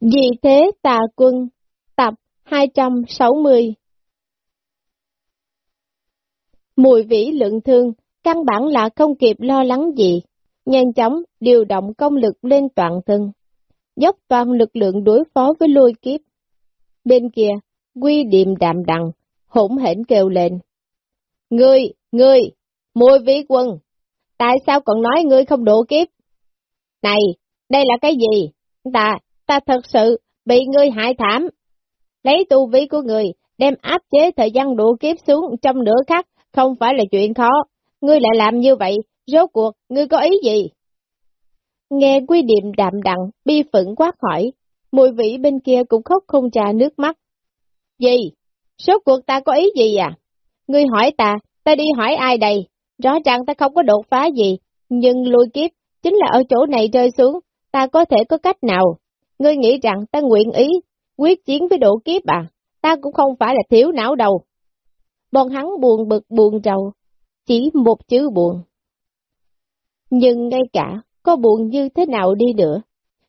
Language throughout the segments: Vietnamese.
Vì thế tà quân, tập 260 Mùi vĩ lượng thương, căn bản là không kịp lo lắng gì, nhanh chóng điều động công lực lên toàn thân, dốc toàn lực lượng đối phó với lôi kiếp. Bên kia, quy điềm đạm đằng, hỗn hển kêu lên. Ngươi, ngươi, mùi vĩ quân, tại sao còn nói ngươi không đổ kiếp? Này, đây là cái gì? Ta, ta thật sự bị ngươi hại thảm. Lấy tu vi của người, đem áp chế thời gian đủ kiếp xuống trong nửa khắc, không phải là chuyện khó. Ngươi lại làm như vậy, rốt cuộc, ngươi có ý gì? Nghe quy điềm đạm đặng, bi phẫn quát hỏi, mùi vị bên kia cũng khóc không trà nước mắt. Gì? Rốt cuộc ta có ý gì à? Ngươi hỏi ta, ta đi hỏi ai đây? Rõ ràng ta không có đột phá gì, nhưng lùi kiếp, chính là ở chỗ này rơi xuống, ta có thể có cách nào? Ngươi nghĩ rằng ta nguyện ý, quyết chiến với độ kiếp à? Ta cũng không phải là thiếu não đâu. Bọn hắn buồn bực buồn rầu, chỉ một chữ buồn. Nhưng ngay cả, có buồn như thế nào đi nữa,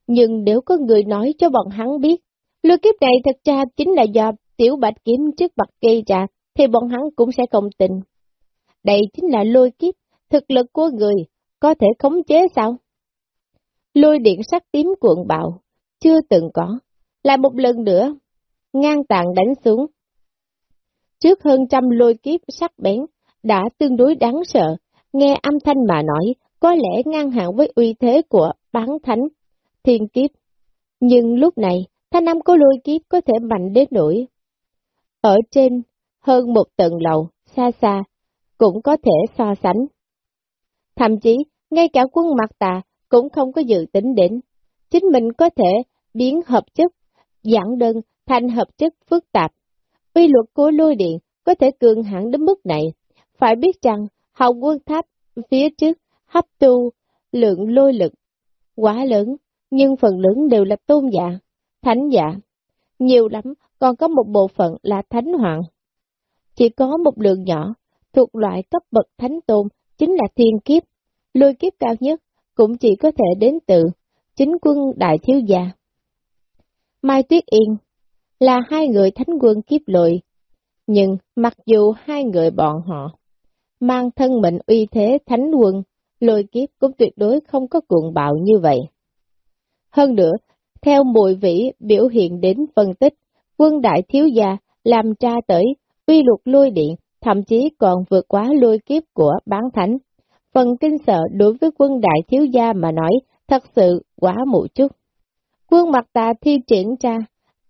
nhưng nếu có người nói cho bọn hắn biết, lôi kiếp này thật ra chính là do tiểu bạch kiếm trước mặt gây ra, thì bọn hắn cũng sẽ không tin. Đây chính là lôi kiếp, thực lực của người, có thể khống chế sao? Lôi điện sắc tím cuộn bạo, chưa từng có, lại một lần nữa, ngang tàn đánh xuống. Trước hơn trăm lôi kiếp sắc bén, đã tương đối đáng sợ, nghe âm thanh mà nói, có lẽ ngang hàng với uy thế của bán thánh, thiên kiếp. Nhưng lúc này, thanh âm của lôi kiếp có thể mạnh đến nỗi. Ở trên, hơn một tầng lầu, xa xa, cũng có thể so sánh. Thậm chí, ngay cả quân mặt tà cũng không có dự tính đến. Chính mình có thể biến hợp chất, giảng đơn thành hợp chất phức tạp. quy luật của lôi điện có thể cường hãn đến mức này. Phải biết rằng, hồng quân tháp phía trước hấp tu lượng lôi lực quá lớn, nhưng phần lớn đều là tôn giả, thánh giả. Nhiều lắm, còn có một bộ phận là thánh hoàng. Chỉ có một lượng nhỏ, thuộc loại cấp bậc thánh tôn, chính là thiên kiếp. Lôi kiếp cao nhất cũng chỉ có thể đến từ chính quân đại thiếu gia. Mai Tuyết Yên là hai người thánh quân kiếp lội, nhưng mặc dù hai người bọn họ mang thân mệnh uy thế thánh quân, lôi kiếp cũng tuyệt đối không có cuộn bạo như vậy. Hơn nữa, theo mùi vĩ biểu hiện đến phân tích, quân đại thiếu gia làm tra tới uy luật lôi điện, thậm chí còn vượt quá lôi kiếp của bán thánh. Phần kinh sợ đối với quân đại thiếu gia mà nói thật sự quá mụ chút. Quân mặt tà thi triển ra,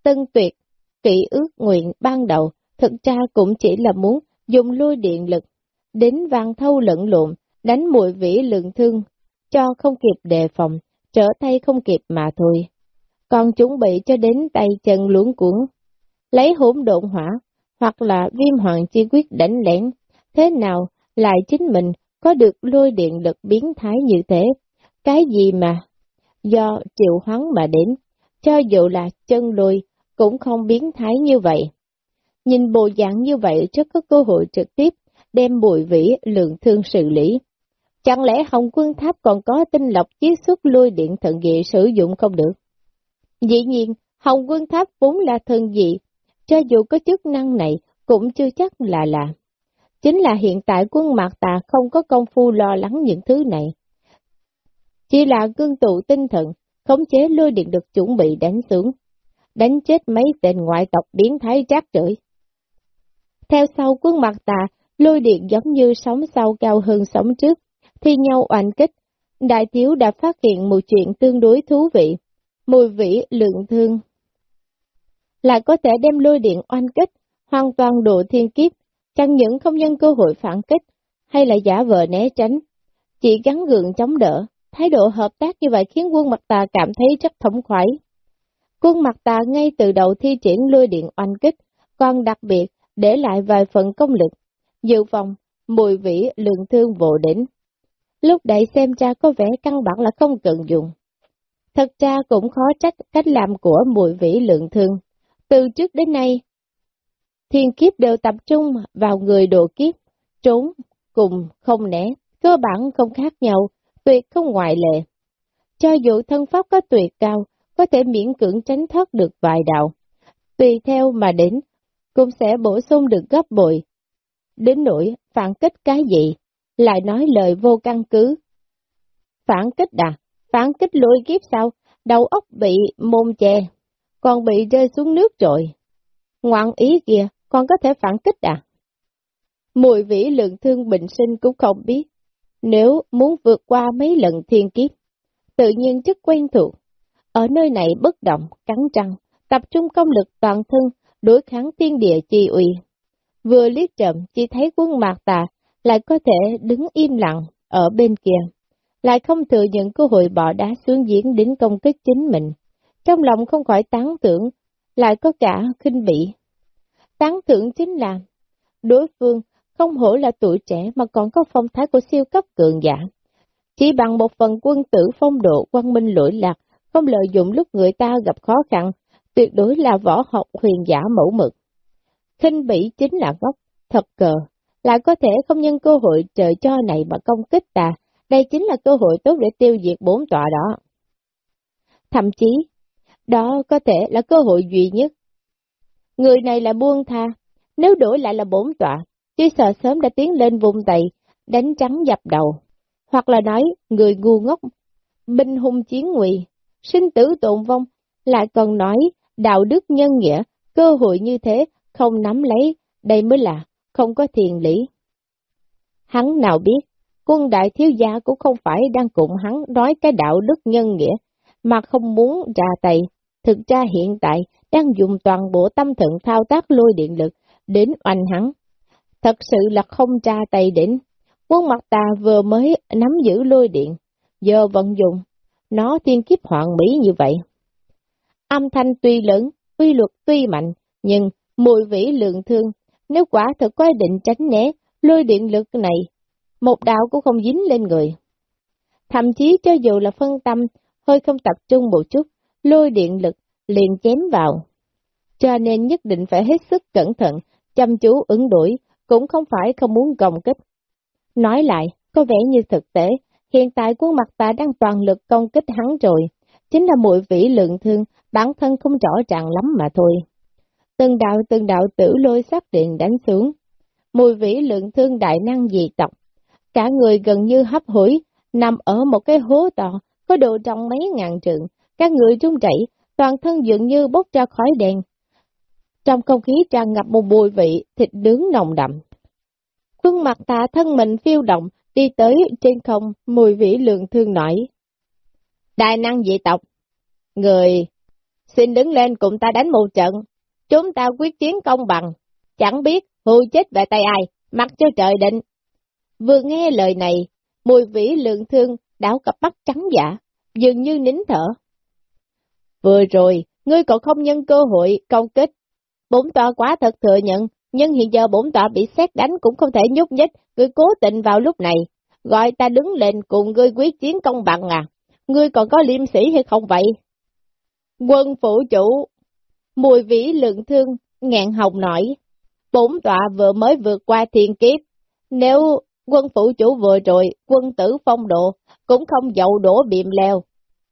tân tuyệt, kỹ ước nguyện ban đầu, thực ra cũng chỉ là muốn dùng lôi điện lực, đến vàng thâu lẫn lộn, đánh mùi vĩ lượng thương, cho không kịp đề phòng, trở tay không kịp mà thôi. Còn chuẩn bị cho đến tay chân luống cuốn, lấy hỗn độn hỏa, hoặc là viêm hoàng chi quyết đánh lén, thế nào lại chính mình có được lôi điện lực biến thái như thế, cái gì mà do triệu hoán mà đến, cho dù là chân lùi cũng không biến thái như vậy. Nhìn bộ dạng như vậy rất có cơ hội trực tiếp đem bụi vĩ lượng thương xử lý. Chẳng lẽ Hồng Quân Tháp còn có tinh lọc chiếc xuất lôi điện thần dị sử dụng không được? Dĩ nhiên, Hồng Quân Tháp vốn là thần dị, cho dù có chức năng này cũng chưa chắc là là. Chính là hiện tại quân Mạc Tà không có công phu lo lắng những thứ này. Chỉ là cương tụ tinh thần, khống chế lôi điện được chuẩn bị đánh xuống, đánh chết mấy tên ngoại tộc biến thái trác rưởi. Theo sau quân mặt Tà, lôi điện giống như sóng sau cao hơn sóng trước, thi nhau oanh kích. Đại thiếu đã phát hiện một chuyện tương đối thú vị, mùi vị lượng thương. Lại có thể đem lôi điện oanh kích, hoàn toàn độ thiên kiếp, chẳng những không nhân cơ hội phản kích, hay là giả vờ né tránh, chỉ gắn gượng chống đỡ, thái độ hợp tác như vậy khiến quân mặt tà cảm thấy rất thống khoái. Quân mặt tà ngay từ đầu thi triển lôi điện oanh kích, còn đặc biệt để lại vài phần công lực, dự phòng, mùi vĩ lượng thương vô đỉnh. Lúc đấy xem ra có vẻ căn bản là không cần dùng. Thật ra cũng khó trách cách làm của mùi vĩ lượng thương. Từ trước đến nay, thiên kiếp đều tập trung vào người độ kiếp, trốn, cùng, không né, cơ bản không khác nhau, tuyệt không ngoại lệ. Cho dù thân pháp có tuyệt cao, có thể miễn cưỡng tránh thoát được vài đạo. Tùy theo mà đến, cũng sẽ bổ sung được gấp bội. Đến nỗi phản kích cái gì, lại nói lời vô căn cứ. Phản kích à? Phản kích lôi kiếp sao? Đầu óc bị môn chè, còn bị rơi xuống nước rồi. Ngoạn ý kìa, còn có thể phản kích à? Mùi vĩ lượng thương bình sinh cũng không biết. Nếu muốn vượt qua mấy lần thiên kiếp, tự nhiên rất quen thuộc. Ở nơi này bất động, cắn răng, tập trung công lực toàn thân, đối kháng thiên địa chi uy. Vừa liếc chậm, chỉ thấy quân mạc tà lại có thể đứng im lặng ở bên kia, lại không thừa nhận cơ hội bỏ đá xuống diễn đến công kích chính mình. Trong lòng không khỏi tán tưởng, lại có cả khinh bỉ. Tán tưởng chính là, đối phương không hổ là tuổi trẻ mà còn có phong thái của siêu cấp cường giả. Chỉ bằng một phần quân tử phong độ quang minh lỗi lạc, không lợi dụng lúc người ta gặp khó khăn, tuyệt đối là võ học huyền giả mẫu mực. Khinh bỉ chính là gốc, thật cờ, lại có thể không nhân cơ hội trời cho này mà công kích ta, đây chính là cơ hội tốt để tiêu diệt bốn tọa đó. Thậm chí, đó có thể là cơ hội duy nhất. Người này là buông tha, nếu đổi lại là bốn tọa, chứ sợ sớm đã tiến lên vùng tay, đánh trắng dập đầu. Hoặc là nói, người ngu ngốc, binh hung chiến nguy, sinh tử tồn vong, lại còn nói đạo đức nhân nghĩa, cơ hội như thế, không nắm lấy, đây mới là không có thiền lý. Hắn nào biết, quân đại thiếu gia cũng không phải đang cùng hắn nói cái đạo đức nhân nghĩa, mà không muốn ra tay. Thực ra hiện tại đang dùng toàn bộ tâm thận thao tác lôi điện lực đến oanh hắn. Thật sự là không tra tay đỉnh. Quân mặt ta vừa mới nắm giữ lôi điện, giờ vận dụng, nó tiên kiếp hoạn mỹ như vậy. Âm thanh tuy lớn, uy luật tuy mạnh, nhưng mùi vĩ lượng thương, nếu quả thật có định tránh né, lôi điện lực này, một đạo cũng không dính lên người. Thậm chí cho dù là phân tâm, hơi không tập trung một chút, lôi điện lực liền chém vào. Cho nên nhất định phải hết sức cẩn thận, chăm chú ứng đuổi, cũng không phải không muốn công kích. Nói lại, có vẻ như thực tế, hiện tại quân mặt ta đang toàn lực công kích hắn rồi, chính là mùi vĩ lượng thương, bản thân không rõ ràng lắm mà thôi. Từng đạo từng đạo tử lôi sắc điện đánh xuống, mùi vĩ lượng thương đại năng dị tộc, cả người gần như hấp hủi, nằm ở một cái hố to, có độ trong mấy ngàn trượng, các người trung chảy, toàn thân dường như bốc ra khói đèn. Trong không khí tràn ngập một mùi vị thịt nướng nồng đậm. Khuôn mặt ta thân mình phiêu động, đi tới trên không, mùi vị lượng thương nổi. Đại năng dị tộc, người, xin đứng lên cùng ta đánh một trận, chúng ta quyết chiến công bằng, chẳng biết hù chết về tay ai, mặc cho trời định. Vừa nghe lời này, mùi vĩ lượng thương đảo cặp mắt trắng giả, dường như nín thở. Vừa rồi, ngươi còn không nhân cơ hội công kích. Bốn tòa quá thật thừa nhận, nhưng hiện giờ bổn tòa bị xét đánh cũng không thể nhúc nhích, ngươi cố tình vào lúc này, gọi ta đứng lên cùng ngươi quyết chiến công bằng à, ngươi còn có liêm sĩ hay không vậy? Quân phủ chủ, mùi vĩ lượng thương, ngạn hồng nổi, bổn tọa vừa mới vượt qua thiên kiếp, nếu quân phủ chủ vừa rồi, quân tử phong độ, cũng không dậu đổ biệm leo,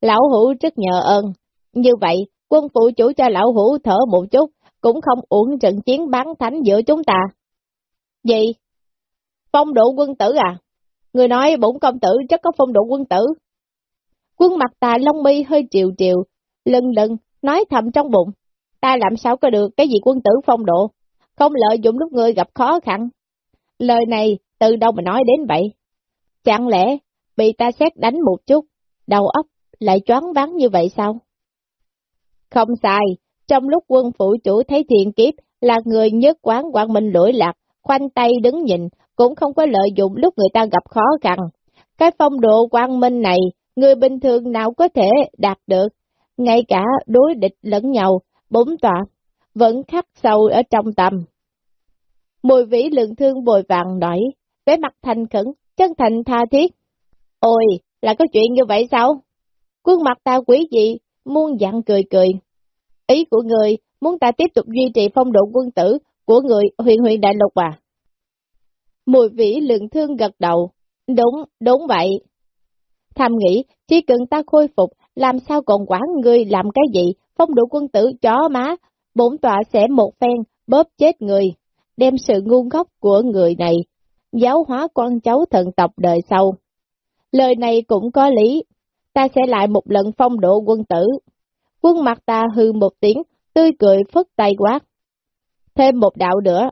lão hữu rất nhờ ơn, như vậy, quân phụ chủ cho lão hữu thở một chút, cũng không uổng trận chiến bán thánh giữa chúng ta. Gì? Phong độ quân tử à? Người nói bổn công tử chắc có phong độ quân tử. Quân mặt tà lông mi hơi triều triều, lưng lưng, nói thầm trong bụng. Ta làm sao có được cái gì quân tử phong độ, không lợi dụng lúc người gặp khó khăn. Lời này từ đâu mà nói đến vậy? Chẳng lẽ bị ta xét đánh một chút, đầu óc lại choáng váng như vậy sao? Không sai, trong lúc quân phụ chủ thấy thiện kiếp là người nhất quán quang minh lỗi lạc, khoanh tay đứng nhìn, cũng không có lợi dụng lúc người ta gặp khó khăn. Cái phong độ quang minh này, người bình thường nào có thể đạt được, ngay cả đối địch lẫn nhau, bốn tọa, vẫn khắc sâu ở trong tâm. Mùi vĩ lượng thương bồi vàng nổi, với mặt thành khẩn, chân thành tha thiết. Ôi, là có chuyện như vậy sao? Quân mặt ta quý gì, muôn dặn cười cười. Ý của người muốn ta tiếp tục duy trì phong độ quân tử của người huyền huyền đại lục à? Mùi vĩ lượng thương gật đầu. Đúng, đúng vậy. Thầm nghĩ, chỉ cần ta khôi phục làm sao còn quản người làm cái gì, phong độ quân tử chó má, bổn tọa sẽ một phen, bóp chết người, đem sự ngu ngốc của người này, giáo hóa con cháu thần tộc đời sau. Lời này cũng có lý, ta sẽ lại một lần phong độ quân tử. Quân mặt ta hư một tiếng, tươi cười phất tay quát. Thêm một đạo nữa.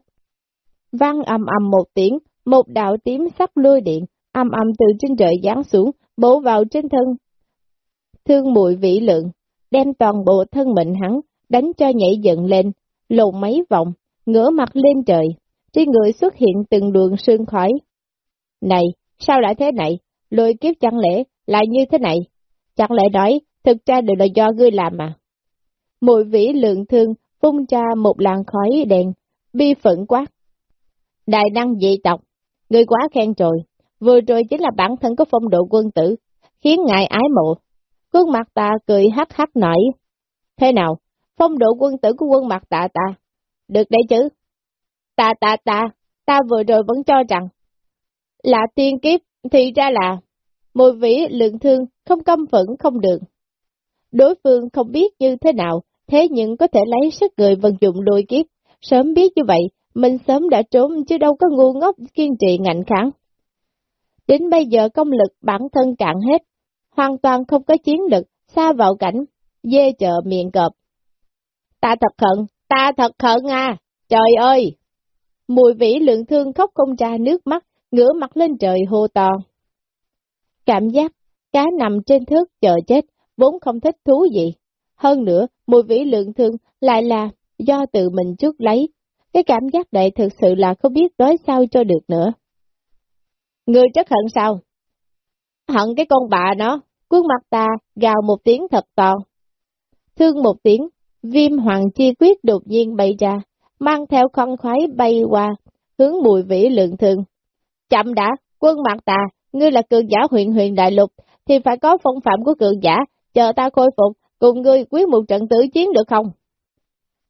Vang âm âm một tiếng, một đạo tím sắc lôi điện, âm âm từ trên trời giáng xuống, bổ vào trên thân. Thương mùi vĩ lượng, đem toàn bộ thân mình hắn, đánh cho nhảy dựng lên, lộn mấy vòng, ngửa mặt lên trời, trên người xuất hiện từng luồng sương khói. Này, sao lại thế này? Lôi kiếp chẳng lẽ lại như thế này? Chẳng lẽ nói, thực ra đều là do ngươi làm mà? Mùi vĩ lượng thương phun ra một làn khói đèn, bi phẫn quá. Đại năng dị tộc, ngươi quá khen rồi, vừa rồi chính là bản thân có phong độ quân tử, khiến ngài ái mộ. Quân mặt ta cười hắc hắc nổi. Thế nào, phong độ quân tử của quân mặt tạ ta? Được đấy chứ? Ta ta ta, ta vừa rồi vẫn cho rằng là tiên kiếp, thì ra là mùi vĩ lượng thương, không căm phẫn không được. Đối phương không biết như thế nào, thế nhưng có thể lấy sức người vận dụng đôi kiếp. Sớm biết như vậy, mình sớm đã trốn chứ đâu có ngu ngốc kiên trì ngạnh kháng. Đến bây giờ công lực bản thân cạn hết, hoàn toàn không có chiến lực, xa vào cảnh, dê chợ miệng cọp. Ta thật khẩn, ta thật khẩn à, trời ơi! Mùi vĩ lượng thương khóc không ra nước mắt, ngửa mặt lên trời hô to. Cảm giác cá nằm trên thước chờ chết, vốn không thích thú gì. Hơn nữa, mùi vị lượng thương lại là do tự mình trước lấy. Cái cảm giác này thực sự là không biết nói sao cho được nữa. Người rất hận sao? Hận cái con bà nó, quân mặt ta gào một tiếng thật to. Thương một tiếng, viêm hoàng chi quyết đột nhiên bay ra, mang theo con khoái bay qua, hướng mùi vĩ lượng thương. Chậm đã, quân mặt ta, ngươi là cường giả huyện huyền đại lục, thì phải có phong phạm của cường giả, chờ ta khôi phục, cùng ngươi quyết một trận tử chiến được không?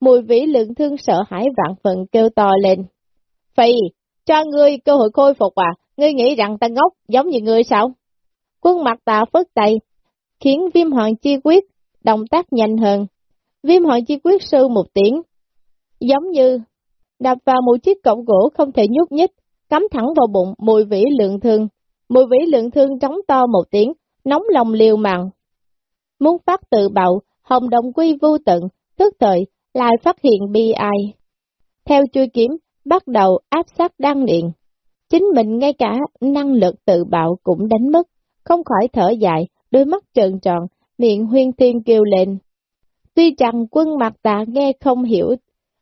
Mùi vĩ lượng thương sợ hãi vạn phần kêu to lên. Phi, cho ngươi cơ hội khôi phục à, ngươi nghĩ rằng ta ngốc giống như ngươi sao? Quân mặt ta phất tay, khiến viêm hoàng chi quyết động tác nhanh hơn. Viêm hoàng chi quyết sư một tiếng, giống như đập vào một chiếc cổng gỗ không thể nhúc nhích, cắm thẳng vào bụng mùi vĩ lượng thương. Mùi vĩ lượng thương trống to một tiếng, nóng lòng liều mạng. Muốn phát tự bạo, hồng đồng quy vô tận, tức thời, lại phát hiện bi ai. Theo chui kiếm, bắt đầu áp sát đăng điện. Chính mình ngay cả năng lực tự bạo cũng đánh mất, không khỏi thở dài, đôi mắt trợn tròn, miệng huyên thiên kêu lên. Tuy rằng quân mặt tạ nghe không hiểu,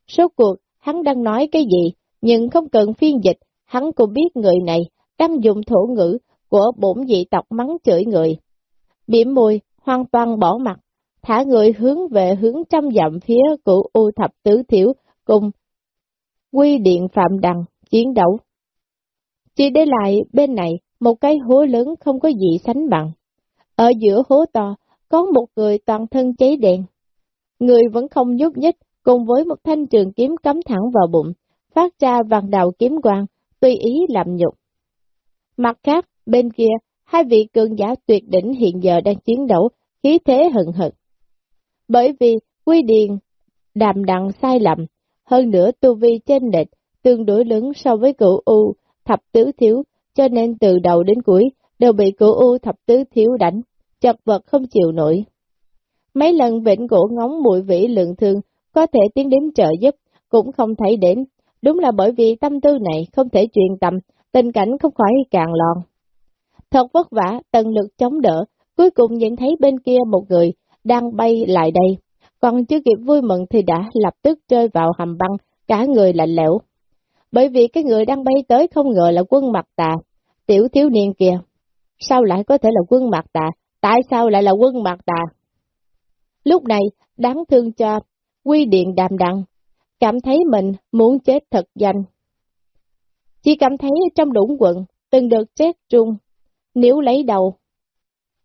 số cuộc hắn đang nói cái gì, nhưng không cần phiên dịch, hắn cũng biết người này đang dùng thổ ngữ của bổn dị tộc mắng chửi người. Biểm môi hoàn toàn bỏ mặt, thả người hướng về hướng trăm dặm phía của U Thập Tứ Thiểu cùng quy điện Phạm Đằng chiến đấu. Chỉ để lại bên này một cái hố lớn không có gì sánh bằng. Ở giữa hố to có một người toàn thân cháy đèn. Người vẫn không nhúc nhích cùng với một thanh trường kiếm cắm thẳng vào bụng, phát ra vàng đào kiếm quang, tùy ý làm nhục. Mặt khác, bên kia, hai vị cường giả tuyệt đỉnh hiện giờ đang chiến đấu, khí thế hận hận Bởi vì quy điền đàm đặng sai lầm, hơn nữa tu vi trên địch tương đối lớn so với cửu U thập tứ thiếu, cho nên từ đầu đến cuối đều bị cửu U thập tứ thiếu đánh, chật vật không chịu nổi. Mấy lần vĩnh cổ ngóng mũi vĩ lượng thương có thể tiến đến trợ giúp, cũng không thấy đến, đúng là bởi vì tâm tư này không thể truyền tâm, tình cảnh không khỏi càng lòn. Thật vất vả, tận lực chống đỡ, cuối cùng nhận thấy bên kia một người đang bay lại đây, còn chưa kịp vui mừng thì đã lập tức rơi vào hầm băng, cả người lạnh lẽo. Bởi vì cái người đang bay tới không ngờ là quân mặt tà, tiểu thiếu niên kia. Sao lại có thể là quân mặt tà? Tại sao lại là quân mặt tà? Lúc này, đáng thương cho quy điện đàm đặng, cảm thấy mình muốn chết thật danh. Chỉ cảm thấy trong đũng quận, từng đợt chết trung, nếu lấy đầu.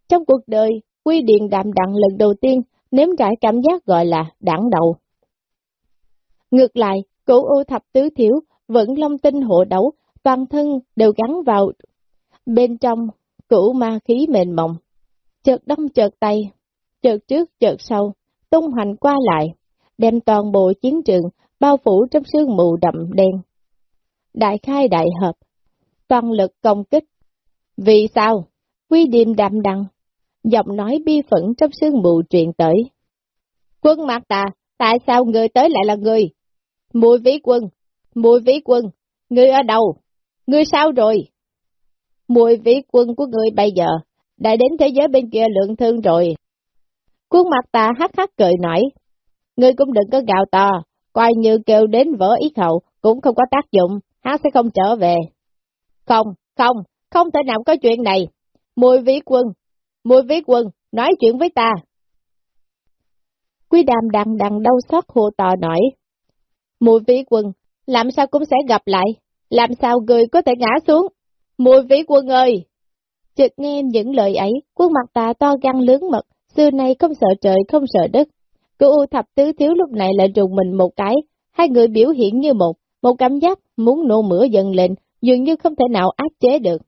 Trong cuộc đời, quy điện đạm đặng lần đầu tiên nếm trải cảm giác gọi là đảng đầu. Ngược lại, cổ ô thập tứ thiếu vẫn long tinh hộ đấu, toàn thân đều gắn vào bên trong cửu ma khí mềm mỏng chợt đông chợt tay, chợt trước chợt sau, tung hành qua lại, đem toàn bộ chiến trường bao phủ trong sương mù đậm đen. Đại khai đại hợp, toàn lực công kích. Vì sao? Quy điềm đạm đằng, giọng nói bi phẫn trong sương mù truyền tới. Quân mặt ta, tại sao người tới lại là người? Mùi vĩ quân, mùi vĩ quân, người ở đâu? Người sao rồi? Mùi vĩ quân của người bây giờ, đã đến thế giới bên kia lượng thương rồi. Quân mặt ta hắc hắc cười nói, ngươi cũng đừng có gạo to, coi như kêu đến vỡ ý khẩu, cũng không có tác dụng, hắn sẽ không trở về. Không, không, không thể nào có chuyện này. Mùi vĩ quân, mùi vĩ quân, nói chuyện với ta. Quý đàm đằng đằng đau xót hồ to nổi. Mùi vĩ quân, làm sao cũng sẽ gặp lại, làm sao người có thể ngã xuống. Mùi vĩ quân ơi! Chợt nghe những lời ấy, khuôn mặt ta to gan lớn mật, xưa nay không sợ trời không sợ đất. Cô U thập tứ thiếu lúc này lại trùng mình một cái, hai người biểu hiện như một, một cảm giác muốn nổ mửa dần lên, dường như không thể nào áp chế được.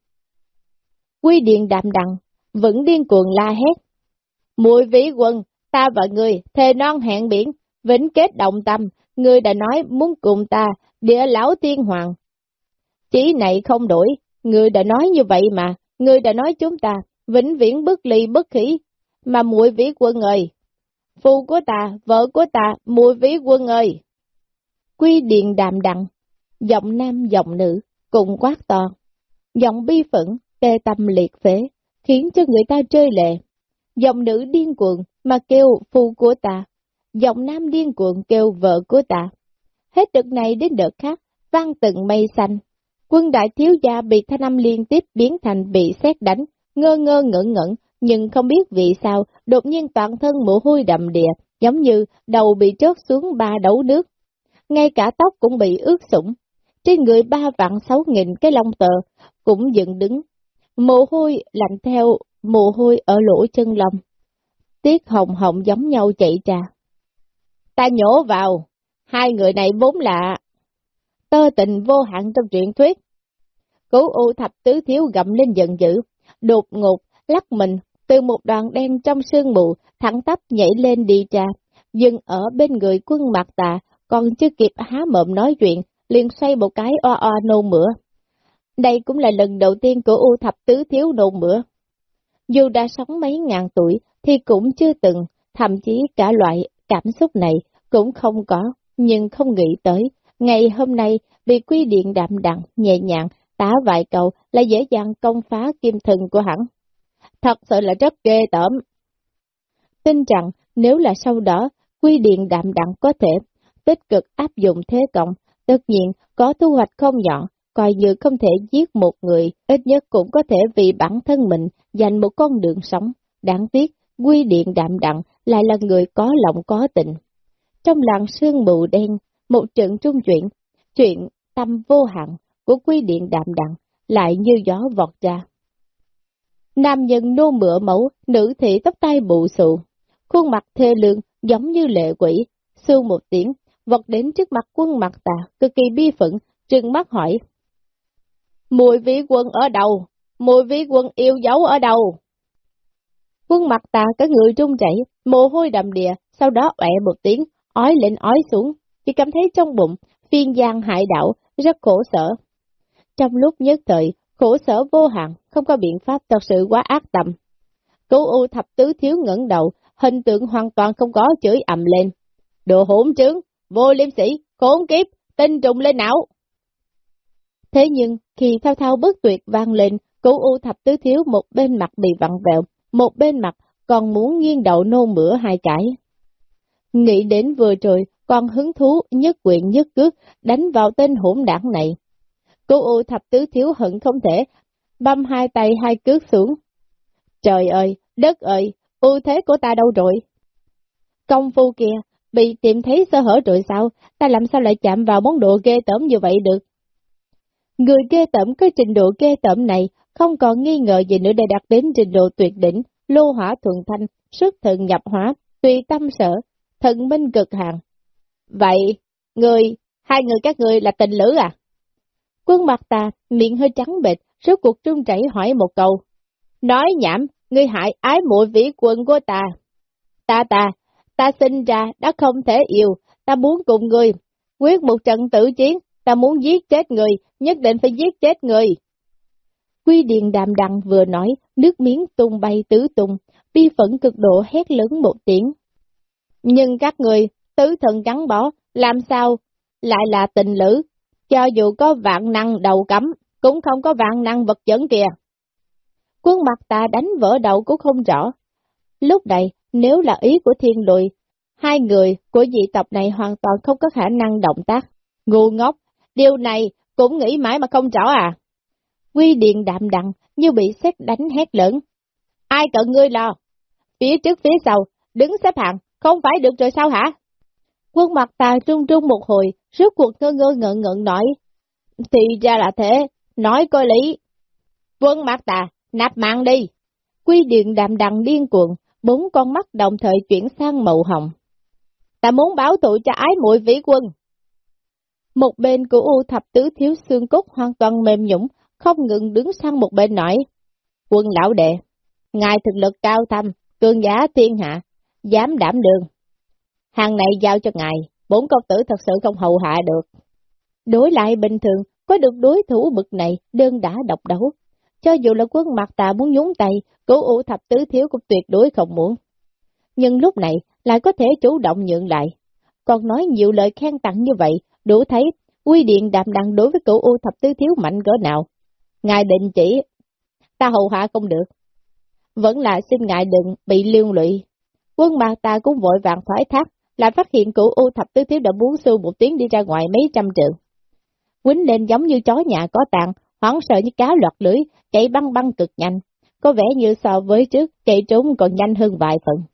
Quy điện đạm đằng, vẫn điên cuồng la hét. Mùi vĩ quân, ta và người, thề non hẹn biển, vĩnh kết động tâm, người đã nói muốn cùng ta, địa lão tiên hoàng. Chí này không đổi, người đã nói như vậy mà, người đã nói chúng ta, vĩnh viễn bất ly bất khí, mà muội vĩ quân ơi! Phu của ta, vợ của ta, muội vĩ quân ơi! Quy điện đạm đặng, giọng nam giọng nữ, cùng quát to. Giọng bi phẫn, tê tâm liệt phế, khiến cho người ta chơi lệ. Giọng nữ điên cuồng mà kêu phu của ta, giọng nam điên cuồng kêu vợ của ta. Hết đợt này đến đợt khác, vang từng mây xanh. Quân đại thiếu gia bị thanh âm liên tiếp biến thành bị xét đánh, ngơ ngơ ngẩn ngẩn, nhưng không biết vì sao, đột nhiên toàn thân mồ hôi đầm đìa, giống như đầu bị trớt xuống ba đấu nước. Ngay cả tóc cũng bị ướt sũng. Trên người ba vạn sáu nghìn cái lông tờ cũng dựng đứng. Mồ hôi lạnh theo mồ hôi ở lỗ chân lông. Tiết hồng hồng giống nhau chạy trà. Ta nhổ vào, hai người này vốn lạ. Tơ tình vô hạn trong truyện thuyết. Cố u thập tứ thiếu gặm lên giận dữ, đột ngột, lắc mình, từ một đoàn đen trong sương mù, thẳng tắp nhảy lên đi trà, dừng ở bên người quân mặt tà, còn chưa kịp há mộm nói chuyện, liền xoay một cái o o nô mửa. Đây cũng là lần đầu tiên của U thập tứ thiếu nôn mửa. Dù đã sống mấy ngàn tuổi, thì cũng chưa từng, thậm chí cả loại cảm xúc này cũng không có, nhưng không nghĩ tới. Ngày hôm nay, bị quy điện đạm đặng, nhẹ nhàng, tả vài câu là dễ dàng công phá kim thần của hắn. Thật sự là rất ghê tởm. Tin rằng nếu là sau đó, quy điện đạm đặng có thể tích cực áp dụng thế cộng, tất nhiên có thu hoạch không nhỏ, coi như không thể giết một người, ít nhất cũng có thể vì bản thân mình dành một con đường sống. Đáng tiếc, quy điện đạm đặng lại là người có lòng có tình. Trong làng sương mù đen, một trận trung chuyển, chuyện tâm vô hạn của quy điện đạm đặng lại như gió vọt ra. Nam nhân nô mửa mẫu, nữ thị tóc tai bụ sụ, khuôn mặt thê lương giống như lệ quỷ, xương một tiếng, vọt đến trước mặt quân mặt tà, cực kỳ bi phẫn, trừng mắt hỏi. Mùi vĩ quân ở đâu? Mùi vĩ quân yêu dấu ở đâu? Quân mặt tà cả người trung chảy, mồ hôi đầm đìa, sau đó ẹ một tiếng, ói lên ói xuống, chỉ cảm thấy trong bụng, phiên giang hại đạo, rất khổ sở. Trong lúc nhất thời, khổ sở vô hạn, không có biện pháp thật sự quá ác tâm. Cố u thập tứ thiếu ngẩng đầu, hình tượng hoàn toàn không có chửi ầm lên. Đồ hỗn trướng, vô liêm sĩ, khốn kiếp, tinh trùng lên não. Thế nhưng, thì thao thao bất tuyệt vang lên, cố u thập tứ thiếu một bên mặt bị vặn vẹo, một bên mặt còn muốn nghiêng đầu nôn mửa hai cái. Nghĩ đến vừa rồi, còn hứng thú nhất quyện nhất cước đánh vào tên hỗn đảng này. Cô U thập tứ thiếu hận không thể, băm hai tay hai cước xuống. Trời ơi, đất ơi, ưu thế của ta đâu rồi? Công phu kia, bị tìm thấy sơ hở rồi sao, ta làm sao lại chạm vào món đồ ghê tởm như vậy được? Người ghê tẩm có trình độ ghê tẩm này, không còn nghi ngờ gì nữa để đạt đến trình độ tuyệt đỉnh, lô hỏa thuần thanh, sức thần nhập hóa, tùy tâm sở, thần minh cực hạn. Vậy, người, hai người các người là tình lữ à? Quân mặt ta, miệng hơi trắng bệch, rốt cuộc trung chảy hỏi một câu. Nói nhảm, ngươi hại ái muội vĩ quân của ta. ta ta, ta sinh ra đã không thể yêu, ta muốn cùng người, quyết một trận tử chiến, ta muốn giết chết người, nhất định phải giết chết người. Quy Điền đàm đằng vừa nói, nước miếng tung bay tứ tung, bi phẫn cực độ hét lớn một tiếng. Nhưng các người, tứ thần gắn bỏ, làm sao lại là tình lữ, cho dù có vạn năng đầu cấm, cũng không có vạn năng vật dẫn kìa. Quân mặt ta đánh vỡ đầu cũng không rõ. Lúc này, nếu là ý của thiên lùi, hai người của dị tộc này hoàn toàn không có khả năng động tác. Ngu ngốc, điều này cũng nghĩ mãi mà không rõ à. Quy điện đạm đặng như bị xét đánh hét lớn. Ai cần ngươi lo? Phía trước phía sau, đứng xếp hạng, không phải được rồi sao hả? Quân mặt ta trung trung một hồi, rước cuộc ngơ ngơ ngợn ngợn nói. Thì ra là thế, nói coi lý. Quân mặt ta, nạp mạng đi. Quy điện đạm đặng điên cuồng, bốn con mắt đồng thời chuyển sang màu hồng. Ta muốn báo thù cho ái muội vĩ quân. Một bên của U thập tứ thiếu xương cốt hoàn toàn mềm nhũng, không ngừng đứng sang một bên nói. Quân lão đệ, ngài thực lực cao thâm, cương giá thiên hạ, dám đảm đường. Hàng này giao cho ngài, bốn công tử thật sự không hậu hạ được. Đối lại bình thường, có được đối thủ bực này, đơn đã độc đấu. Cho dù là quân mặt tà muốn nhúng tay, cố ủ thập tứ thiếu cũng tuyệt đối không muốn. Nhưng lúc này, lại có thể chủ động nhượng lại. Còn nói nhiều lời khen tặng như vậy, đủ thấy uy điện đạm đặng đối với cửu u thập tứ thiếu mạnh cỡ nào. Ngài định chỉ, ta hầu hạ không được. Vẫn là xin ngài đừng bị liên lụy. Quân mặt ta cũng vội vàng thoái thác, lại phát hiện cửu u thập tứ thiếu đã muốn xu một tiếng đi ra ngoài mấy trăm trượng. Quýnh lên giống như chó nhà có tàn hoảng sợ như cá lọt lưới, chạy băng băng cực nhanh, có vẻ như so với trước, chạy trốn còn nhanh hơn vài phần.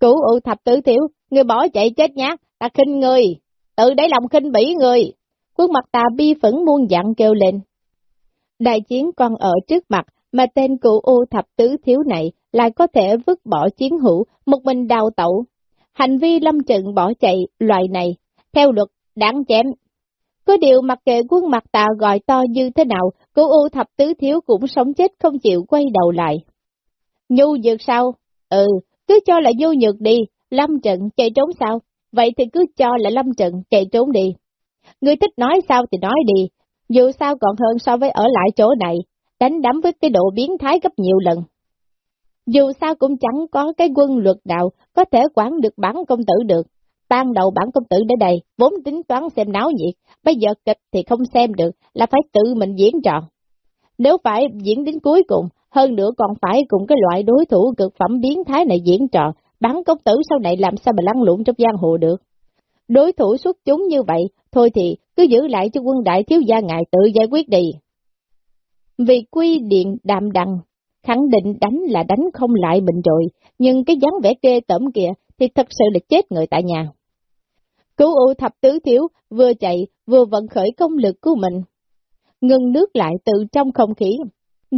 Cửu u thập tứ thiếu, người bỏ chạy chết nhát, ta khinh người, tự đáy lòng khinh bỉ người. Quân mặt tà bi phẫn muôn dặn kêu lên. Đại chiến còn ở trước mặt, mà tên cụ u thập tứ thiếu này lại có thể vứt bỏ chiến hữu, một mình đào tẩu. Hành vi lâm trận bỏ chạy, loại này, theo luật, đáng chém. Có điều mặc kệ quân mặt tà gọi to như thế nào, cụ u thập tứ thiếu cũng sống chết không chịu quay đầu lại. Nhu dược sao? Ừ, cứ cho là vô nhược đi, lâm trận chạy trốn sao? Vậy thì cứ cho là lâm trận chạy trốn đi. Người thích nói sao thì nói đi, dù sao còn hơn so với ở lại chỗ này, đánh đắm với cái độ biến thái gấp nhiều lần. Dù sao cũng chẳng có cái quân luật đạo có thể quản được bản công tử được. Ban đầu bản công tử đến đây, vốn tính toán xem náo nhiệt, bây giờ kịch thì không xem được, là phải tự mình diễn trò. Nếu phải diễn đến cuối cùng, hơn nữa còn phải cùng cái loại đối thủ cực phẩm biến thái này diễn trò, bắn công tử sau này làm sao mà lăn lộn trong giang hồ được. Đối thủ xuất chúng như vậy, thôi thì cứ giữ lại cho quân đại thiếu gia ngài tự giải quyết đi. Vì quy điện đạm đằng, khẳng định đánh là đánh không lại mình rồi, nhưng cái dáng vẻ kê tẩm kìa thì thật sự là chết người tại nhà. Cứu u thập tứ thiếu, vừa chạy, vừa vận khởi công lực của mình. Ngưng nước lại từ trong không khí,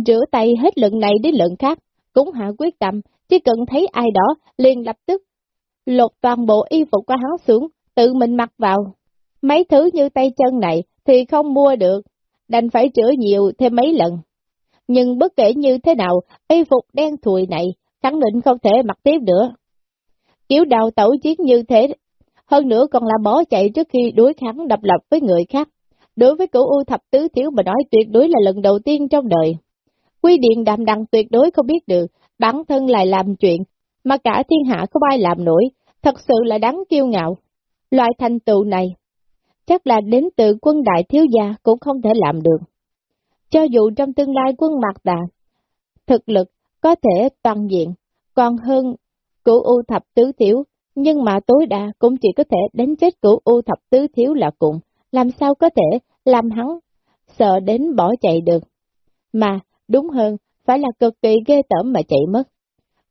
rửa tay hết lần này đến lần khác, cũng hạ quyết tâm, chỉ cần thấy ai đó, liền lập tức lột toàn bộ y phục của hắn xuống, tự mình mặc vào. Mấy thứ như tay chân này thì không mua được, đành phải chữa nhiều thêm mấy lần. Nhưng bất kể như thế nào, y phục đen thùi này khẳng định không thể mặc tiếp nữa. Kiểu đào tẩu chiến như thế, hơn nữa còn là bỏ chạy trước khi đối kháng đập lập với người khác. Đối với cửu U thập tứ thiếu mà nói tuyệt đối là lần đầu tiên trong đời. Quy điện đàm đằng tuyệt đối không biết được, bản thân lại làm chuyện, mà cả thiên hạ không ai làm nổi, thật sự là đáng kiêu ngạo. Loại thành tựu này, chắc là đến từ quân đại thiếu gia cũng không thể làm được. Cho dù trong tương lai quân mạc đà, thực lực có thể toàn diện, còn hơn cửu U thập tứ thiếu, nhưng mà tối đa cũng chỉ có thể đánh chết cửu U thập tứ thiếu là cùng, làm sao có thể làm hắn sợ đến bỏ chạy được. Mà, đúng hơn, phải là cực kỳ ghê tởm mà chạy mất.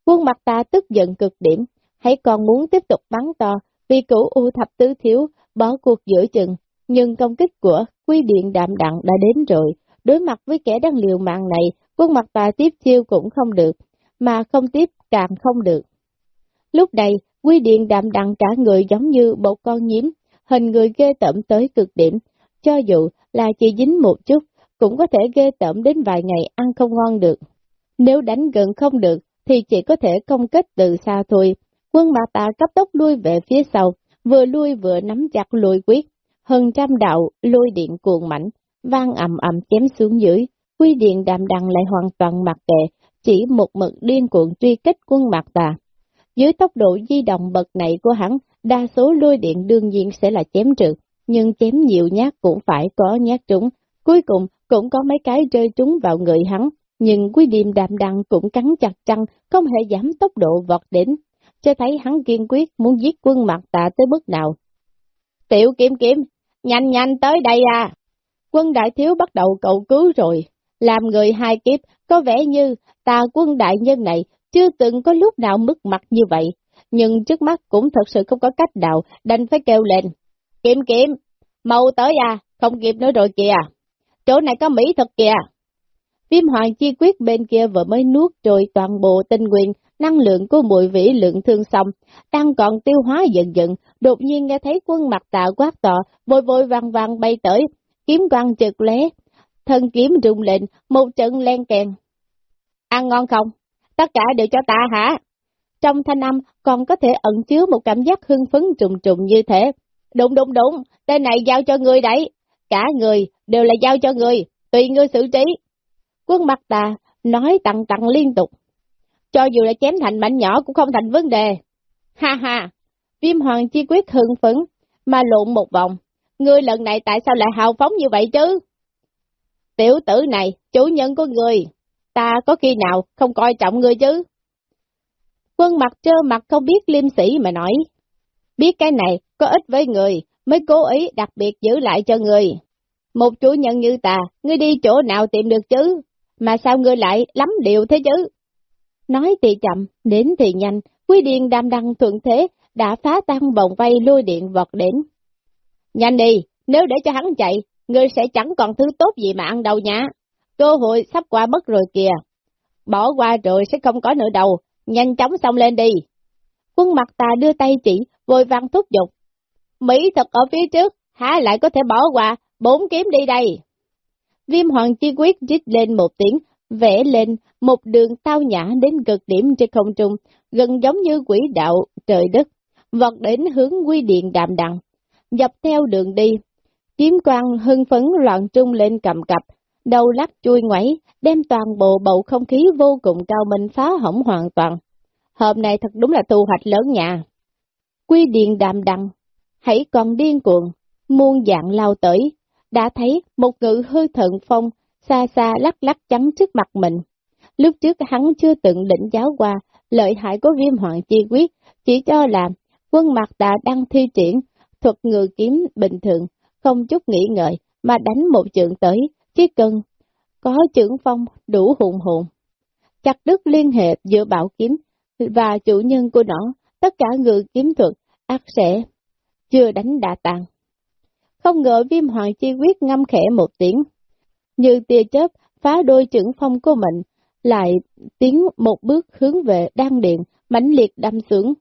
Quân mặt ta tức giận cực điểm, hãy còn muốn tiếp tục bắn to, vì cửu U thập tứ thiếu bỏ cuộc giữa chừng, nhưng công kích của quy điện đạm đặng đã đến rồi, đối mặt với kẻ đang liều mạng này, quân mặt ta tiếp chiêu cũng không được, mà không tiếp càng không được. Lúc này, quy điện đạm đặng cả người giống như một con nhím, hình người ghê tởm tới cực điểm, cho dù là chỉ dính một chút, cũng có thể ghê tởm đến vài ngày ăn không ngon được. Nếu đánh gần không được, thì chỉ có thể công kích từ xa thôi. Quân bà Tà cấp tốc lui về phía sau, vừa lui vừa nắm chặt lôi quyết, hơn trăm đạo lôi điện cuồng mảnh, vang ầm ầm chém xuống dưới, quy điện đàm đằng lại hoàn toàn mặc kệ, chỉ một mực điên cuồng truy kích quân Mạc Tà. Dưới tốc độ di động bậc này của hắn, đa số lôi điện đương nhiên sẽ là chém trượt, nhưng chém nhiều nhát cũng phải có nhát trúng, cuối cùng cũng có mấy cái rơi trúng vào người hắn, nhưng quý điềm đạm đằng cũng cắn chặt răng, không hề giảm tốc độ vọt đến, cho thấy hắn kiên quyết muốn giết quân mặt tạ tới mức nào. Tiểu kiếm kiếm, nhanh nhanh tới đây à! Quân đại thiếu bắt đầu cầu cứu rồi, làm người hai kiếp, có vẻ như tà quân đại nhân này chưa từng có lúc nào mất mặt như vậy, nhưng trước mắt cũng thật sự không có cách nào, đành phải kêu lên. Kiếm kiếm, mau tới à, không kịp nữa rồi kìa, chỗ này có mỹ thật kìa. Viêm hoàng chi quyết bên kia vừa mới nuốt trôi toàn bộ tinh nguyên, năng lượng của mùi vĩ lượng thương xong, đang còn tiêu hóa dần dần, đột nhiên nghe thấy quân mặt tạ quát tọ, vội vội vàng vàng bay tới, kiếm quang trực lé, thân kiếm rung lên, một trận len kèn. Ăn ngon không? Tất cả đều cho ta hả? Trong thanh âm còn có thể ẩn chứa một cảm giác hưng phấn trùng trùng như thế. Đúng đúng đúng, tên này giao cho người đấy. Cả người đều là giao cho người, tùy ngươi xử trí. Quân mặt ta nói tặng tặng liên tục. Cho dù là chém thành mảnh nhỏ cũng không thành vấn đề. Ha ha, viêm hoàng chi quyết hưng phấn, mà lộn một vòng. Ngươi lần này tại sao lại hào phóng như vậy chứ? Tiểu tử này, chủ nhân của người, ta có khi nào không coi trọng ngươi chứ? Quân mặt trơ mặt không biết liêm sĩ mà nói. Biết cái này có ích với người, mới cố ý đặc biệt giữ lại cho người. Một chủ nhân như ta, ngươi đi chỗ nào tìm được chứ? Mà sao ngươi lại lắm điều thế chứ? Nói thì chậm, đến thì nhanh, quý điện đam đăng thuận thế, đã phá tan vòng vây lôi điện vọt đến. Nhanh đi, nếu để cho hắn chạy, ngươi sẽ chẳng còn thứ tốt gì mà ăn đâu nhá. Cơ hội sắp qua mất rồi kìa. Bỏ qua rồi sẽ không có nữa đâu, nhanh chóng xong lên đi. Quân mặt ta đưa tay chỉ, vội vang thúc giục. Mỹ thật ở phía trước, há lại có thể bỏ qua, bốn kiếm đi đây. Viêm hoàng chi quyết rít lên một tiếng, vẽ lên một đường tao nhã đến cực điểm trên không trung, gần giống như quỷ đạo trời đất, vọt đến hướng quy điện đạm đằng. Dọc theo đường đi, kiếm quang hưng phấn loạn trung lên cầm cặp, đầu lắc chui ngoảy, đem toàn bộ bầu không khí vô cùng cao minh phá hỏng hoàn toàn. Hôm nay thật đúng là thu hoạch lớn nhà. Quy điện đạm đằng, hãy còn điên cuồng, muôn dạng lao tới, đã thấy một ngự hư thận phong xa xa lắc lắc trắng trước mặt mình. Lúc trước hắn chưa từng định giáo qua lợi hại của viêm hoàng chi quyết, chỉ cho là quân mặt tà đang thi triển thuật ngự kiếm bình thường, không chút nghĩ ngợi mà đánh một trượng tới, chỉ cần có trưởng phong đủ hùng hồn. Chặt đứt liên hệ giữa bảo kiếm và chủ nhân của nó, tất cả ngự kiếm thuật ác sẽ chưa đánh đã tàn. Không ngờ viêm hoàng chi quyết ngâm khẽ một tiếng, như tia chớp phá đôi trưởng phong của mình, lại tiến một bước hướng về đan điện, mãnh liệt đâm xuống.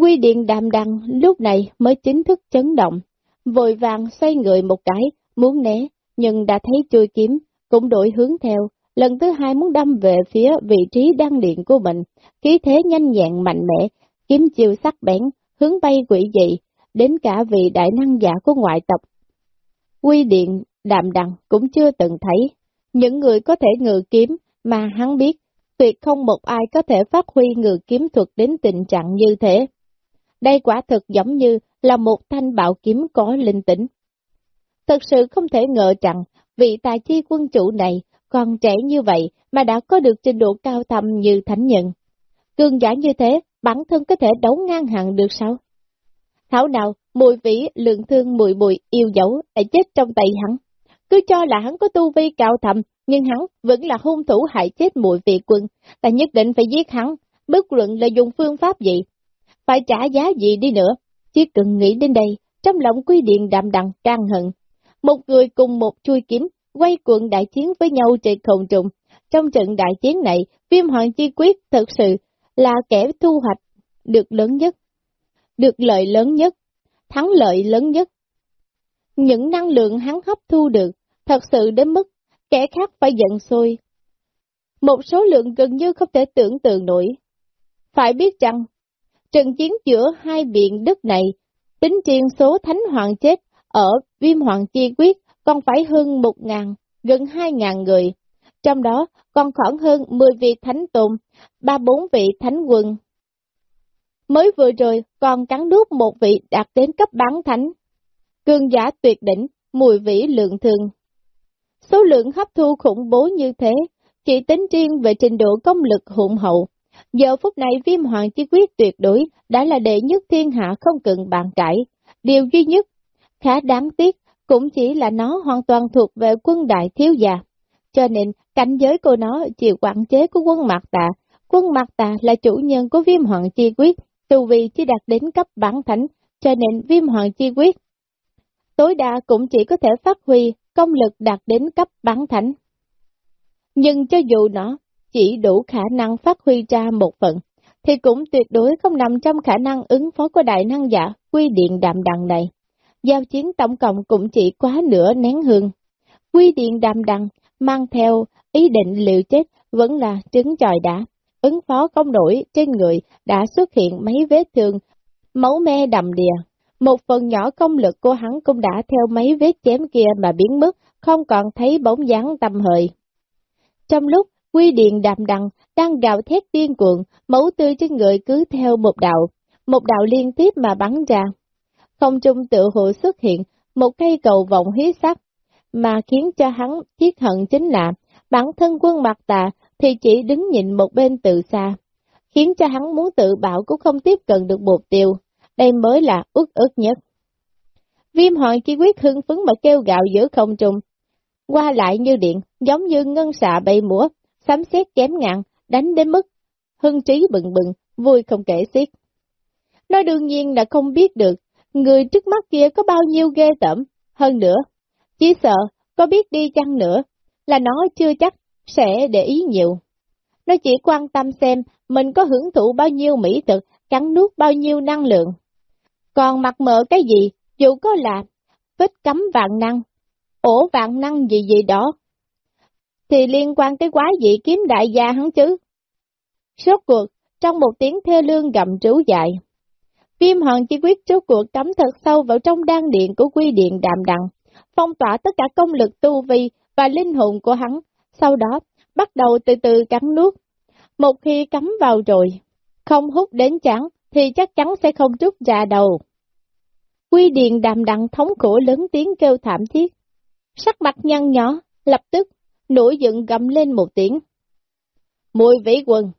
Quy điện đàm đăng lúc này mới chính thức chấn động, vội vàng xoay người một cái, muốn né, nhưng đã thấy chui kiếm, cũng đổi hướng theo, lần thứ hai muốn đâm về phía vị trí đăng điện của mình, khí thế nhanh nhẹn mạnh mẽ, kiếm chiều sắc bén, hướng bay quỷ dị, đến cả vị đại năng giả của ngoại tộc. Quy điện đạm đằng cũng chưa từng thấy, những người có thể ngự kiếm mà hắn biết, tuyệt không một ai có thể phát huy ngự kiếm thuật đến tình trạng như thế. Đây quả thực giống như là một thanh bạo kiếm có linh tính. Thật sự không thể ngờ rằng vị tài chi quân chủ này còn trẻ như vậy mà đã có được trình độ cao thâm như thánh nhân. Cường giả như thế, bản thân có thể đấu ngang hàng được sao? Thảo nào, mùi vĩ lượng thương mùi bùi yêu dấu đã chết trong tay hắn. Cứ cho là hắn có tu vi cao thầm, nhưng hắn vẫn là hung thủ hại chết mùi vị quân, ta nhất định phải giết hắn, bất luận là dùng phương pháp gì, phải trả giá gì đi nữa. Chỉ cần nghĩ đến đây, trong lòng quy điện đạm đằng can hận. Một người cùng một chui kiếm, quay cuộn đại chiến với nhau trên không trùng. Trong trận đại chiến này, viêm hoàng chi quyết thật sự là kẻ thu hoạch được lớn nhất, được lợi lớn nhất, thắng lợi lớn nhất. Những năng lượng hắn hấp thu được, thật sự đến mức kẻ khác phải giận sôi. Một số lượng gần như không thể tưởng tượng nổi. Phải biết rằng, Trận chiến giữa hai biện đất này, tính riêng số thánh hoàng chết ở viêm hoàng chi quyết còn phải hơn một ngàn, gần hai ngàn người. Trong đó còn khoảng hơn 10 vị thánh tùng ba bốn vị thánh quân. Mới vừa rồi còn cắn đút một vị đạt đến cấp bán thánh. Cương giả tuyệt đỉnh, mùi vĩ lượng thường. Số lượng hấp thu khủng bố như thế, chỉ tính riêng về trình độ công lực hùng hậu. Giờ phút này viêm hoàng chi quyết tuyệt đối đã là đệ nhất thiên hạ không cần bàn cãi. Điều duy nhất, khá đáng tiếc, cũng chỉ là nó hoàn toàn thuộc về quân đại thiếu già. Cho nên, cảnh giới của nó chịu quản chế của quân Mạc Tà. Quân Mạc Tà là chủ nhân của viêm hoàng chi quyết, tu vi chỉ đạt đến cấp bản thánh, cho nên viêm hoàng chi quyết. Tối đa cũng chỉ có thể phát huy công lực đạt đến cấp bản thánh. Nhưng cho dù nó chỉ đủ khả năng phát huy ra một phần, thì cũng tuyệt đối không nằm trong khả năng ứng phó của đại năng giả quy điện đạm đằng này. Giao chiến tổng cộng cũng chỉ quá nửa nén hương. Quy điện đạm đằng mang theo ý định liệu chết vẫn là trứng tròi đá. Ứng phó không nổi trên người đã xuất hiện mấy vết thương, máu me đầm đìa. Một phần nhỏ công lực của hắn cũng đã theo mấy vết chém kia mà biến mất, không còn thấy bóng dáng tâm hời. Trong lúc quy điện đạm đằng đang gào thét điên cuồng, máu tươi trên người cứ theo một đạo, một đạo liên tiếp mà bắn ra. Không trung tự hộ xuất hiện một cây cầu vọng huyết sắc, mà khiến cho hắn thiết hận chính là bản thân quân mặt tà thì chỉ đứng nhìn một bên từ xa, khiến cho hắn muốn tự bảo cũng không tiếp cận được mục tiêu, đây mới là ước ước nhất. Viêm hoàng chi quyết hưng phấn mà kêu gạo giữa không trung, qua lại như điện, giống như ngân xạ bay múa, sấm sét kém ngạn, đánh đến mức hưng trí bừng bừng, vui không kể xiết. Nói đương nhiên là không biết được, người trước mắt kia có bao nhiêu ghê tởm, hơn nữa, chỉ sợ có biết đi chăng nữa, là nó chưa chắc sẽ để ý nhiều. Nó chỉ quan tâm xem mình có hưởng thụ bao nhiêu mỹ thực, cắn nuốt bao nhiêu năng lượng. Còn mặt mờ cái gì, dù có là vết cấm vạn năng, ổ vạn năng gì gì đó, thì liên quan tới quái dị kiếm đại gia hắn chứ. Sốt cuộc, trong một tiếng thê lương gầm trú dài, viêm hoàng chỉ quyết chốt cuộc cắm thật sâu vào trong đan điện của quy điện đạm đằng, phong tỏa tất cả công lực tu vi và linh hồn của hắn, sau đó bắt đầu từ từ cắn nuốt. Một khi cắm vào rồi, không hút đến chán thì chắc chắn sẽ không rút ra đầu. Quy Điền đàm đặng thống khổ lớn tiếng kêu thảm thiết. Sắc mặt nhăn nhỏ, lập tức, nổi giận gầm lên một tiếng. Mùi vĩ quân,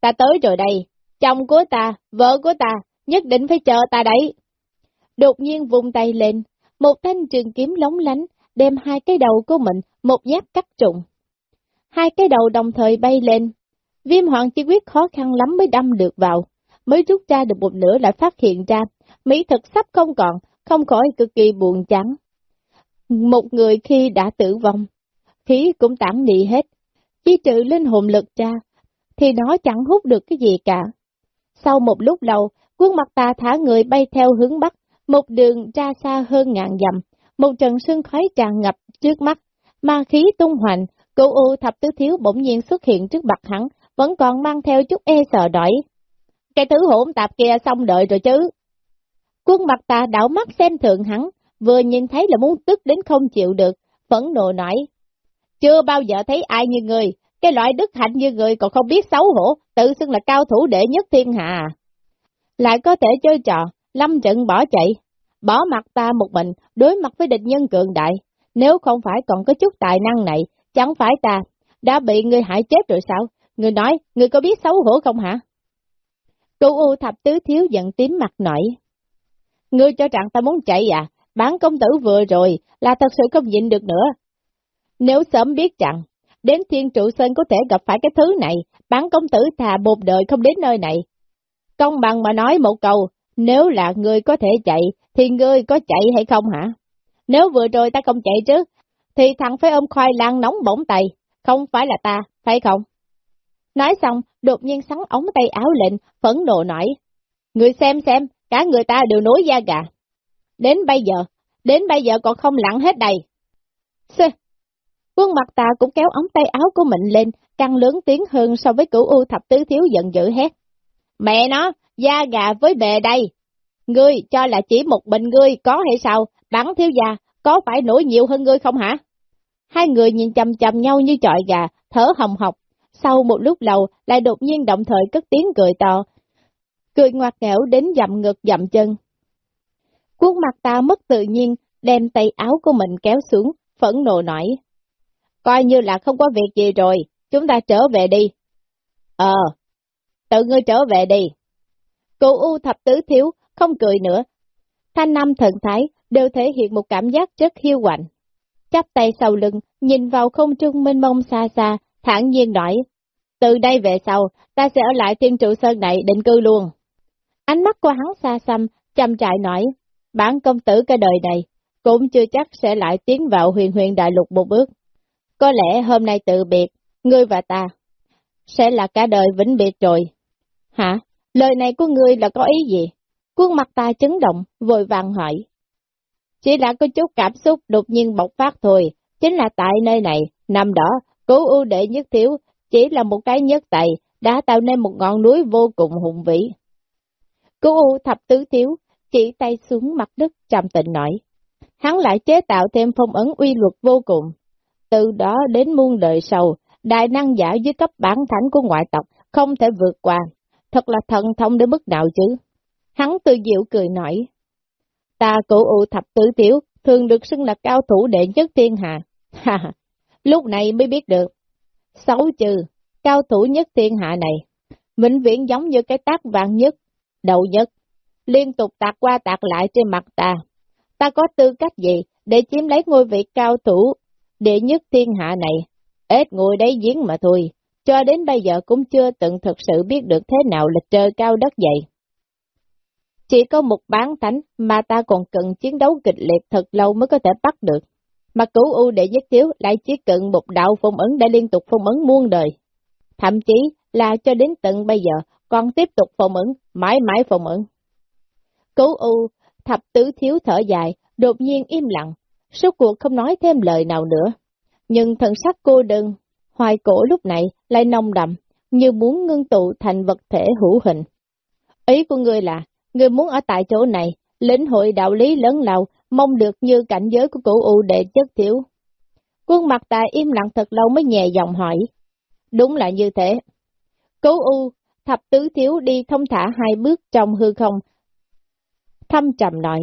ta tới rồi đây, chồng của ta, vợ của ta, nhất định phải chờ ta đấy. Đột nhiên vùng tay lên, một thanh trường kiếm lóng lánh, đem hai cái đầu của mình một nhát cắt trụng. Hai cái đầu đồng thời bay lên, viêm hoàng chi quyết khó khăn lắm mới đâm được vào, mới rút ra được một nửa lại phát hiện ra, mỹ thực sắp không còn, không khỏi cực kỳ buồn chán. Một người khi đã tử vong, khí cũng tản đi hết, chỉ trừ linh hồn lực ra, thì nó chẳng hút được cái gì cả. Sau một lúc lâu, quân mặt ta thả người bay theo hướng bắc, một đường ra xa hơn ngàn dặm, một trận sương khói tràn ngập trước mắt, ma khí tung hoành, cựu u thập tứ thiếu bỗng nhiên xuất hiện trước mặt hắn, vẫn còn mang theo chút e sợ đợi. Cái thứ hỗn tạp kia xong đợi rồi chứ. Quân mặt ta đảo mắt xem thường hắn, vừa nhìn thấy là muốn tức đến không chịu được, phẫn nộ nói. Chưa bao giờ thấy ai như người, cái loại đức hạnh như người còn không biết xấu hổ, tự xưng là cao thủ đệ nhất thiên hạ. À. Lại có thể chơi trò, lâm trận bỏ chạy, bỏ mặt ta một mình, đối mặt với địch nhân cường đại. Nếu không phải còn có chút tài năng này, chẳng phải ta đã bị người hại chết rồi sao? Người nói, người có biết xấu hổ không hả? Cụ U thập tứ thiếu giận tím mặt nổi. Ngươi cho rằng ta muốn chạy à? Bán công tử vừa rồi là thật sự không nhịn được nữa. Nếu sớm biết rằng, đến thiên trụ sơn có thể gặp phải cái thứ này, bán công tử thà bột đời không đến nơi này. Công bằng mà nói một câu, nếu là ngươi có thể chạy, thì ngươi có chạy hay không hả? Nếu vừa rồi ta không chạy chứ? thì thằng phải ôm khoai lang nóng bỏng tay, không phải là ta, phải không? Nói xong, đột nhiên sắn ống tay áo lệnh, phẫn nộ nổi. Người xem xem, cả người ta đều nối da gà. Đến bây giờ, đến bây giờ còn không lặng hết đầy. Xê! Quân mặt ta cũng kéo ống tay áo của mình lên, căng lớn tiếng hơn so với cửu U thập tứ thiếu giận dữ hét. Mẹ nó, da gà với bề đây. Ngươi cho là chỉ một mình ngươi có hay sao, bắn thiếu gia, có phải nổi nhiều hơn ngươi không hả? Hai người nhìn chầm chầm nhau như trọi gà, thở hồng hộc. Sau một lúc lâu, lại đột nhiên động thời cất tiếng cười to. Cười ngoạt nghẽo đến dậm ngực dậm chân. Cuốn mặt ta mất tự nhiên, đem tay áo của mình kéo xuống, phẫn nộ nổi. Coi như là không có việc gì rồi, chúng ta trở về đi. Ờ, tự ngươi trở về đi. Cổ U thập tứ thiếu, không cười nữa. Thanh năm thần thái đều thể hiện một cảm giác rất hiu quạnh. Chắp tay sau lưng, nhìn vào không trung mênh mông xa xa, thản nhiên nói. Từ đây về sau, ta sẽ ở lại thiên trụ sơn này định cư luôn. Ánh mắt của hắn xa xăm, chăm trại nói, bản công tử cả đời này, cũng chưa chắc sẽ lại tiến vào huyền huyền đại lục một bước. Có lẽ hôm nay tự biệt, ngươi và ta, sẽ là cả đời vĩnh biệt rồi. Hả? Lời này của ngươi là có ý gì? Quân mặt ta chấn động, vội vàng hỏi. Chỉ là có chút cảm xúc đột nhiên bộc phát thôi, chính là tại nơi này, năm đó, cố ưu đệ nhất thiếu, chỉ là một cái nhất tài, đã tạo nên một ngọn núi vô cùng hùng vĩ. Cố ưu thập tứ thiếu, chỉ tay xuống mặt đất trầm tịnh nói. Hắn lại chế tạo thêm phong ấn uy luật vô cùng. Từ đó đến muôn đời sau, đại năng giả dưới cấp bản thánh của ngoại tộc không thể vượt qua. Thật là thần thông đến mức nào chứ? Hắn tự diệu cười nói. Ta cổ ụ thập tử tiểu, thường được xưng là cao thủ đệ nhất thiên hạ. Ha lúc này mới biết được. Xấu chữ, cao thủ nhất thiên hạ này, vĩnh viễn giống như cái tác vàng nhất, đầu nhất, liên tục tạc qua tạc lại trên mặt ta. Ta có tư cách gì để chiếm lấy ngôi vị cao thủ đệ nhất thiên hạ này? Ết ngồi đấy giếng mà thôi, cho đến bây giờ cũng chưa từng thực sự biết được thế nào là trời cao đất dày. Chỉ có một bán thánh mà ta còn cần chiến đấu kịch liệt thật lâu mới có thể bắt được. Mà cứu U đệ nhất thiếu lại chỉ cần một đạo phong ấn đã liên tục phong ấn muôn đời. Thậm chí là cho đến tận bây giờ còn tiếp tục phong ấn, mãi mãi phong ấn. Cứu U thập tứ thiếu thở dài, đột nhiên im lặng, suốt cuộc không nói thêm lời nào nữa. Nhưng thần sắc cô đơn, hoài cổ lúc này lại nông đậm, như muốn ngưng tụ thành vật thể hữu hình. Ý của ngươi là, Người muốn ở tại chỗ này, lĩnh hội đạo lý lớn lao, mong được như cảnh giới của cụ U đệ chất thiếu. Quân mặt tài im lặng thật lâu mới nhẹ giọng hỏi. Đúng là như thế. Cố U, thập tứ thiếu đi thông thả hai bước trong hư không. Thâm trầm nói.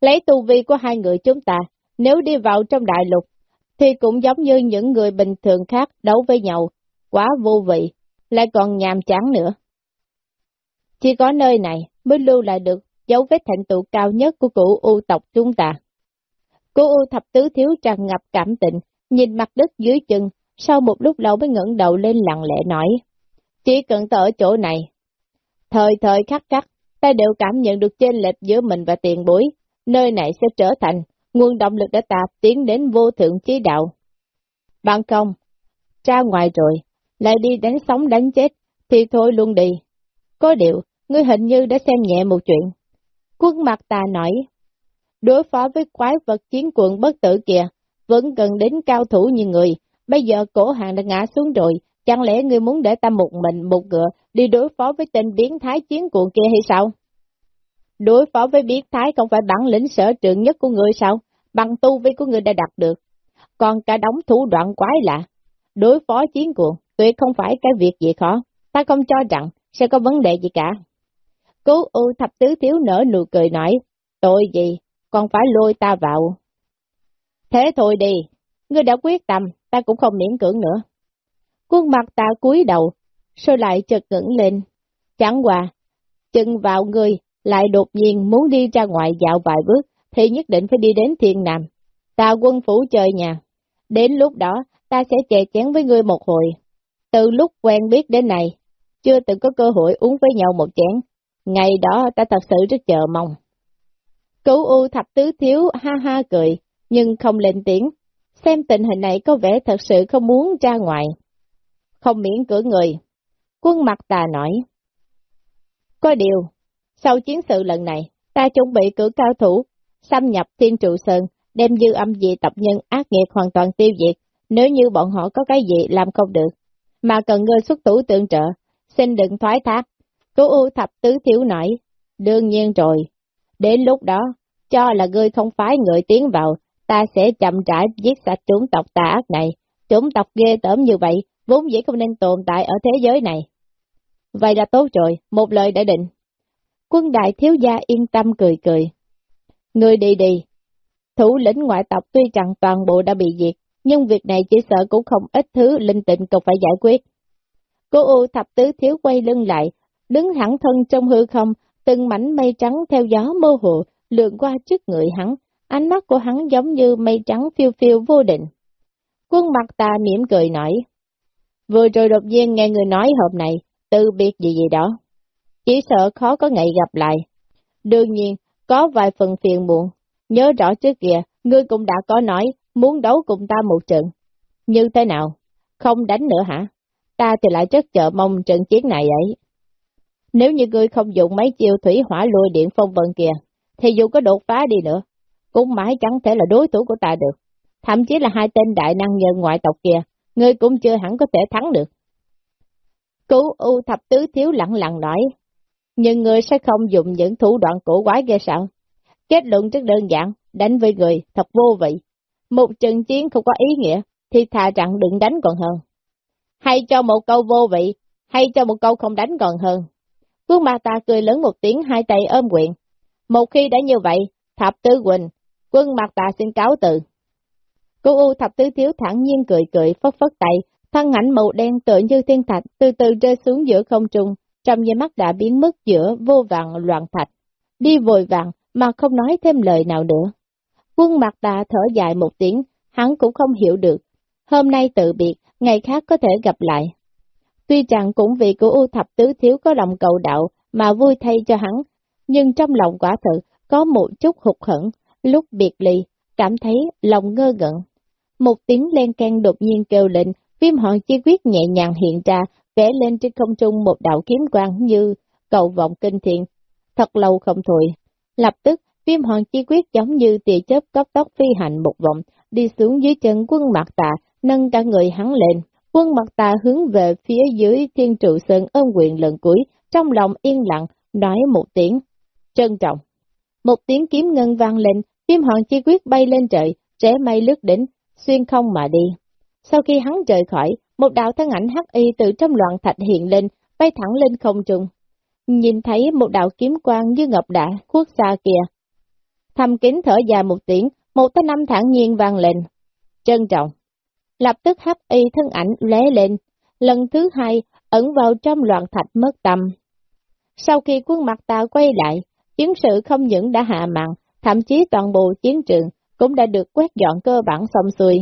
Lấy tu vi của hai người chúng ta, nếu đi vào trong đại lục, thì cũng giống như những người bình thường khác đấu với nhau, quá vô vị, lại còn nhàm chán nữa. Chỉ có nơi này mới lưu lại được dấu vết thành tựu cao nhất của cụ U tộc chúng ta. Cô U thập tứ thiếu tràn ngập cảm tình, nhìn mặt đất dưới chân, sau một lúc lâu mới ngẩng đầu lên lặng lẽ nói. Chỉ cần ta ở chỗ này. Thời thời khắc khắc, ta đều cảm nhận được chênh lệch giữa mình và tiền bối, nơi này sẽ trở thành nguồn động lực để ta tiến đến vô thượng chí đạo. Bạn không, ra ngoài rồi, lại đi đánh sống đánh chết, thì thôi luôn đi. Có điều, ngươi hình như đã xem nhẹ một chuyện. Quân mặt ta nói, đối phó với quái vật chiến quận bất tử kìa, vẫn cần đến cao thủ như người, bây giờ cổ hàng đã ngã xuống rồi, chẳng lẽ ngươi muốn để ta một mình một ngựa đi đối phó với tên biến thái chiến cuộn kia hay sao? Đối phó với biến thái không phải bản lĩnh sở trường nhất của người sao? Bằng tu vi của người đã đạt được. Còn cả đống thủ đoạn quái lạ. Đối phó chiến cuộn, tuyệt không phải cái việc gì khó. Ta không cho rằng sẽ có vấn đề gì cả. Cố ưu thập tứ thiếu nở nụ cười nói, tội gì, còn phải lôi ta vào. Thế thôi đi, ngươi đã quyết tâm, ta cũng không miễn cưỡng nữa. Quân mặt ta cúi đầu, rồi lại chợt ngẩng lên. Chẳng qua, chân vào người, lại đột nhiên muốn đi ra ngoài dạo vài bước, thì nhất định phải đi đến thiên nam. Ta quân phủ chơi nhà. Đến lúc đó, ta sẽ chè chén với ngươi một hồi. Từ lúc quen biết đến này, chưa từng có cơ hội uống với nhau một chén, Ngày đó ta thật sự rất chờ mong. Cửu U thập tứ thiếu ha ha cười, nhưng không lên tiếng. Xem tình hình này có vẻ thật sự không muốn ra ngoài. Không miễn cửa người. Quân mặt tà nói. Có điều, sau chiến sự lần này, ta chuẩn bị cử cao thủ, xâm nhập thiên trụ sơn, đem dư âm dị tập nhân ác nghiệt hoàn toàn tiêu diệt, nếu như bọn họ có cái gì làm không được, mà cần ngươi xuất thủ tương trợ, xin đừng thoái thác, Cố U thập tứ thiếu nổi, đương nhiên rồi, đến lúc đó, cho là ngươi không phái người tiến vào, ta sẽ chậm rãi giết sạch chủng tộc tà ác này, chủng tộc ghê tởm như vậy, vốn dĩ không nên tồn tại ở thế giới này. Vậy là tốt rồi, một lời đã định. Quân đại thiếu gia yên tâm cười cười. Ngươi đi đi. Thủ lĩnh ngoại tộc tuy rằng toàn bộ đã bị diệt, nhưng việc này chỉ sợ cũng không ít thứ linh tịnh cần phải giải quyết. Cô U thập tứ thiếu quay lưng lại, đứng thẳng thân trong hư không, từng mảnh mây trắng theo gió mơ hồ, lượn qua trước người hắn, ánh mắt của hắn giống như mây trắng phiêu phiêu vô định. Quân mặt ta mỉm cười nói, vừa rồi đột nhiên nghe người nói hôm này, từ biệt gì gì đó, chỉ sợ khó có ngày gặp lại. Đương nhiên, có vài phần phiền muộn, nhớ rõ trước kìa, ngươi cũng đã có nói, muốn đấu cùng ta một trận. Như thế nào? Không đánh nữa hả? Ta thì lại rất chờ mong trận chiến này ấy. Nếu như ngươi không dùng mấy chiêu thủy hỏa lùi điện phong vận kìa, thì dù có đột phá đi nữa, cũng mãi chẳng thể là đối thủ của ta được. Thậm chí là hai tên đại năng nhân ngoại tộc kia, ngươi cũng chưa hẳn có thể thắng được. Cứu U thập tứ thiếu lặng lặng nói, nhưng ngươi sẽ không dùng những thủ đoạn cổ quái ghê sao? Kết luận rất đơn giản, đánh với người thật vô vị. Một trận chiến không có ý nghĩa, thì thà rằng đừng đánh còn hơn. Hay cho một câu vô vị, hay cho một câu không đánh còn hơn. Vương Ma Ta cười lớn một tiếng hai tay ôm quyện. Một khi đã như vậy, thập tứ quỳnh, quân mặt ta xin cáo từ. Cô U thập tứ thiếu thẳng nhiên cười cười phất phất tay, thân ảnh màu đen tựa như thiên thạch từ từ rơi xuống giữa không trung, trong giây mắt đã biến mất giữa vô vàng loạn thạch. Đi vội vàng mà không nói thêm lời nào nữa. Quân mặt tà thở dài một tiếng, hắn cũng không hiểu được. Hôm nay tự biệt, ngày khác có thể gặp lại. Tuy rằng cũng vì của U thập tứ thiếu có lòng cầu đạo mà vui thay cho hắn, nhưng trong lòng quả thực có một chút hụt hẫng, lúc biệt ly, cảm thấy lòng ngơ ngẩn. Một tiếng len can đột nhiên kêu lên, viêm hòn chi quyết nhẹ nhàng hiện ra, vẽ lên trên không trung một đạo kiếm quang như cầu vọng kinh thiện. Thật lâu không thôi. Lập tức, viêm hoàng chi quyết giống như tia chớp cấp tốc phi hành một vòng, đi xuống dưới chân quân mặt tà nâng cả người hắn lên. Quân mặt tà hướng về phía dưới thiên trụ sơn ôm quyền lần cuối, trong lòng yên lặng, nói một tiếng, trân trọng. Một tiếng kiếm ngân vang lên, viêm hoàng chi quyết bay lên trời, trẻ mây lướt đỉnh, xuyên không mà đi. Sau khi hắn rời khỏi, một đạo thân ảnh hắc y từ trong loạn thạch hiện lên, bay thẳng lên không trung. Nhìn thấy một đạo kiếm quang như ngọc đã khuất xa kia. Thầm kính thở dài một tiếng, một tới năm thẳng nhiên vang lên. Trân trọng. Lập tức hấp y thân ảnh lé lên, lần thứ hai ẩn vào trong loạn thạch mất tâm. Sau khi quân mặt ta quay lại, chiến sự không những đã hạ mặn, thậm chí toàn bộ chiến trường cũng đã được quét dọn cơ bản xong xuôi.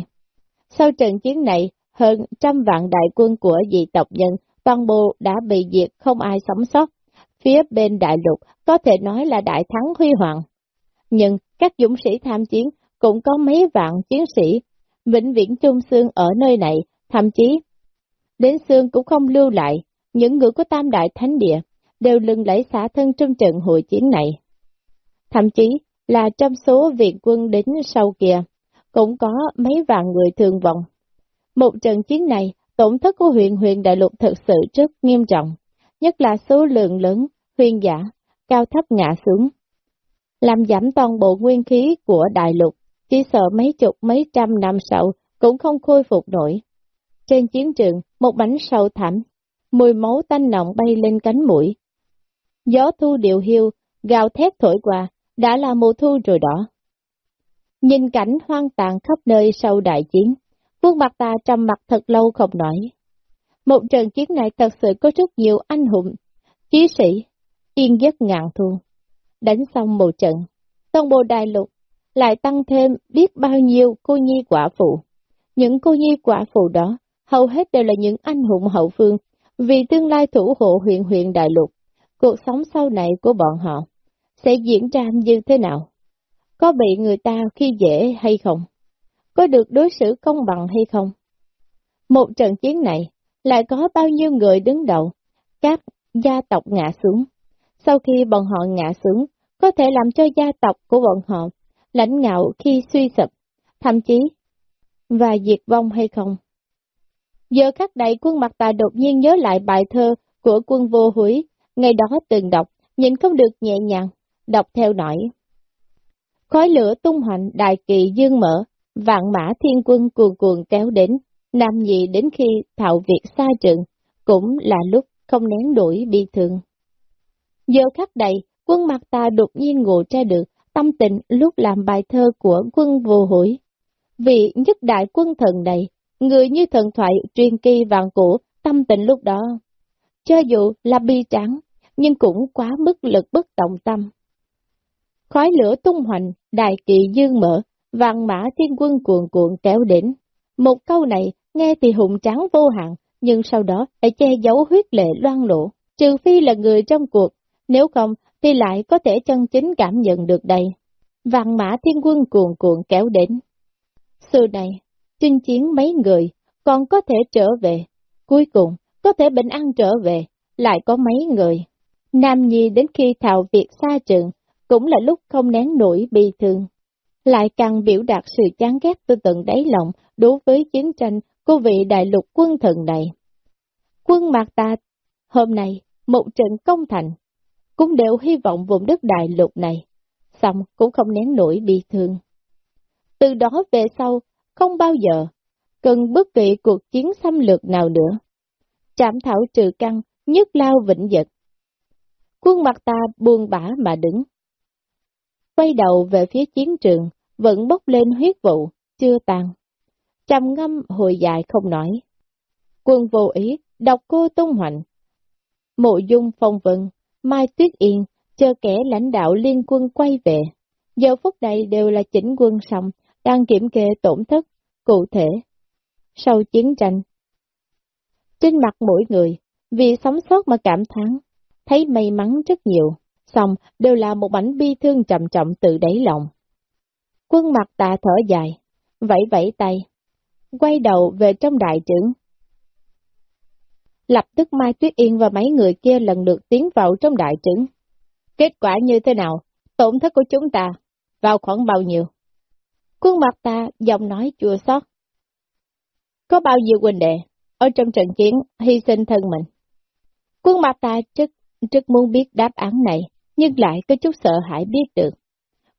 Sau trận chiến này, hơn trăm vạn đại quân của dị tộc nhân, toàn bộ đã bị diệt không ai sống sót. Phía bên đại lục có thể nói là đại thắng huy hoàng. Nhưng các dũng sĩ tham chiến cũng có mấy vạn chiến sĩ, vĩnh viễn chung xương ở nơi này, thậm chí đến xương cũng không lưu lại, những người của tam đại thánh địa đều lưng lấy xã thân trong trận hội chiến này. Thậm chí là trong số viện quân đến sau kia, cũng có mấy vạn người thương vọng. Một trận chiến này, tổn thất của huyện huyện đại lục thật sự rất nghiêm trọng, nhất là số lượng lớn, huyền giả, cao thấp ngã xuống. Làm giảm toàn bộ nguyên khí của đại lục, chỉ sợ mấy chục mấy trăm năm sau cũng không khôi phục nổi. Trên chiến trường, một bánh sâu thẳm, mùi máu tanh nồng bay lên cánh mũi. Gió thu điều hiu, gào thét thổi qua, đã là mùa thu rồi đó. Nhìn cảnh hoang tàn khắp nơi sau đại chiến, Vương mặt ta trầm mặt thật lâu không nói. Một trận chiến này thật sự có rất nhiều anh hùng, chí sĩ, yên giấc ngàn thu. Đánh xong một trận, toàn bộ đại lục lại tăng thêm biết bao nhiêu cô nhi quả phụ. Những cô nhi quả phụ đó, hầu hết đều là những anh hùng hậu phương, vì tương lai thủ hộ huyện huyện đại lục. Cuộc sống sau này của bọn họ sẽ diễn ra như thế nào? Có bị người ta khi dễ hay không? Có được đối xử công bằng hay không? Một trận chiến này, lại có bao nhiêu người đứng đầu, các gia tộc ngã xuống. Sau khi bọn họ ngã xuống, có thể làm cho gia tộc của bọn họ lãnh ngạo khi suy sụp, thậm chí và diệt vong hay không. Giờ khắc đại quân mặt tà đột nhiên nhớ lại bài thơ của quân vô hủy, ngày đó từng đọc, nhìn không được nhẹ nhàng, đọc theo nổi. Khói lửa tung hoành đại kỳ dương mở, vạn mã thiên quân cuồn cuồn kéo đến, nam nhị đến khi thạo việc xa trường, cũng là lúc không nén đuổi bi thương. Giờ khắc đầy, quân mặt ta đột nhiên ngộ ra được, tâm tình lúc làm bài thơ của quân vô hủy. Vị nhất đại quân thần này, người như thần thoại truyền kỳ vàng cổ, tâm tình lúc đó. Cho dù là bi trắng, nhưng cũng quá mức lực bất động tâm. Khói lửa tung hoành, đại kỳ dương mở, vàng mã thiên quân cuồn cuộn kéo đến. Một câu này nghe thì hùng trắng vô hạn, nhưng sau đó lại che giấu huyết lệ loan lộ, trừ phi là người trong cuộc, nếu không thì lại có thể chân chính cảm nhận được đây. vạn mã thiên quân cuồn cuộn kéo đến. Xưa này, chinh chiến mấy người, còn có thể trở về. Cuối cùng, có thể bình an trở về, lại có mấy người. Nam Nhi đến khi thạo việc xa trường, cũng là lúc không nén nổi bi thương. Lại càng biểu đạt sự chán ghét từ tận đáy lòng đối với chiến tranh của vị đại lục quân thần này. Quân Mạc Ta, hôm nay, một trận công thành, cũng đều hy vọng vùng đất đại lục này, xong cũng không nén nổi bi thương. Từ đó về sau, không bao giờ cần bất kỳ cuộc chiến xâm lược nào nữa. Trạm thảo trừ căn, nhất lao vĩnh vật. Quân mặt ta buồn bã mà đứng. Quay đầu về phía chiến trường, vẫn bốc lên huyết vụ, chưa tàn. Trầm ngâm hồi dài không nói. Quân vô ý, đọc cô tung hoành. Mộ dung phong vân, Mai Tuyết Yên, chờ kẻ lãnh đạo liên quân quay về. Giờ phút này đều là chỉnh quân xong, đang kiểm kê tổn thất, cụ thể. Sau chiến tranh, trên mặt mỗi người, vì sống sót mà cảm thán, thấy may mắn rất nhiều, xong đều là một mảnh bi thương trầm trọng từ đáy lòng. Quân mặt tà thở dài, vẫy vẫy tay, quay đầu về trong đại trưởng. Lập tức Mai Tuyết Yên và mấy người kia lần lượt tiến vào trong đại trứng. Kết quả như thế nào? Tổn thất của chúng ta, vào khoảng bao nhiêu? Quân mặt ta giọng nói chua xót. Có bao nhiêu huynh đệ, ở trong trận chiến hy sinh thân mình? Quân mặt ta rất, rất muốn biết đáp án này, nhưng lại có chút sợ hãi biết được.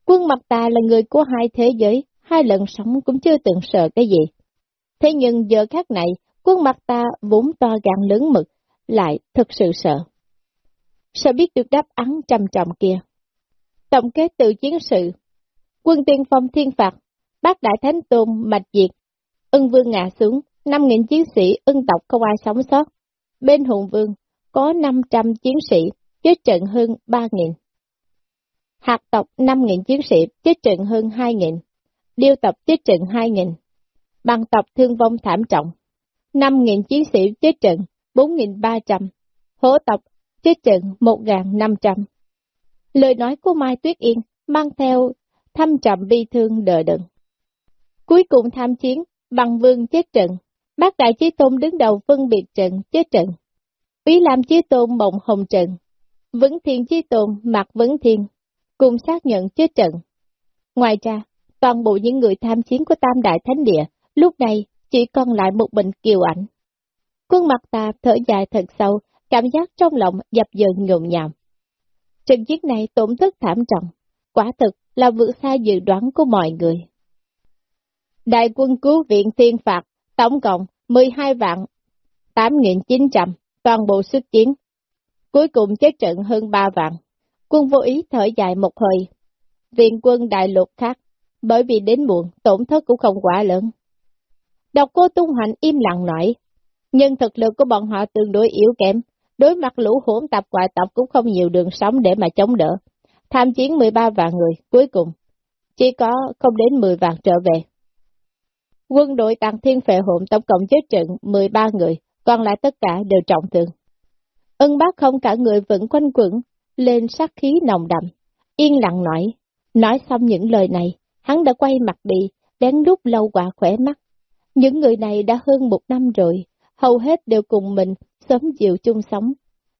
Quân mặt ta là người của hai thế giới, hai lần sống cũng chưa từng sợ cái gì. Thế nhưng giờ khác này, Khuôn mặt ta vốn to gan lớn mực, lại thật sự sợ. Sợ biết được đáp án trầm trọng kia. Tổng kết từ chiến sự, quân tiên phong thiên phạt, bác đại thánh tôn mạch diệt, ưng vương ngã xuống, 5.000 chiến sĩ ưng tộc không ai sống sót. Bên hùng vương có 500 chiến sĩ, chết trận hơn 3.000. Hạt tộc 5.000 chiến sĩ chết trận hơn 2.000, điêu tộc chết trận 2.000, bằng tộc thương vong thảm trọng, 5.000 chiến sĩ chết trận 4.300, hổ tộc chết trận 1.500. Lời nói của Mai Tuyết Yên mang theo thâm trầm bi thương đờ đựng. Cuối cùng tham chiến, bằng vương chết trận, bác đại chí tôn đứng đầu phân biệt trận chết trận. Úy Lam chí tôn mộng hồng trận, vững thiên chí tôn mặc vững thiên, cùng xác nhận chết trận. Ngoài ra, toàn bộ những người tham chiến của Tam Đại Thánh Địa, lúc này chỉ còn lại một bình kiều ảnh. Quân mặt ta thở dài thật sâu, cảm giác trong lòng dập dờn ngộn nhạo. Trận chiến này tổn thất thảm trọng, quả thực là vượt xa dự đoán của mọi người. Đại quân cứu viện tiên phạt, tổng cộng 12 vạn 8.900, toàn bộ xuất chiến. Cuối cùng chết trận hơn 3 vạn. Quân vô ý thở dài một hơi. Viện quân đại lục khác, bởi vì đến muộn, tổn thất cũng không quá lớn. Độc cô tung hành im lặng nói, nhưng thực lực của bọn họ tương đối yếu kém, đối mặt lũ hỗn tạp quại tộc cũng không nhiều đường sống để mà chống đỡ. Tham chiến 13 vạn người, cuối cùng, chỉ có không đến 10 vạn trở về. Quân đội tàng thiên phệ hộn tổng cộng chết trận 13 người, còn lại tất cả đều trọng thương. Ân bác không cả người vẫn quanh quẩn, lên sát khí nồng đậm, yên lặng nói. Nói xong những lời này, hắn đã quay mặt đi, đến lúc lâu quả khỏe mắt. Những người này đã hơn một năm rồi, hầu hết đều cùng mình sớm chịu chung sống.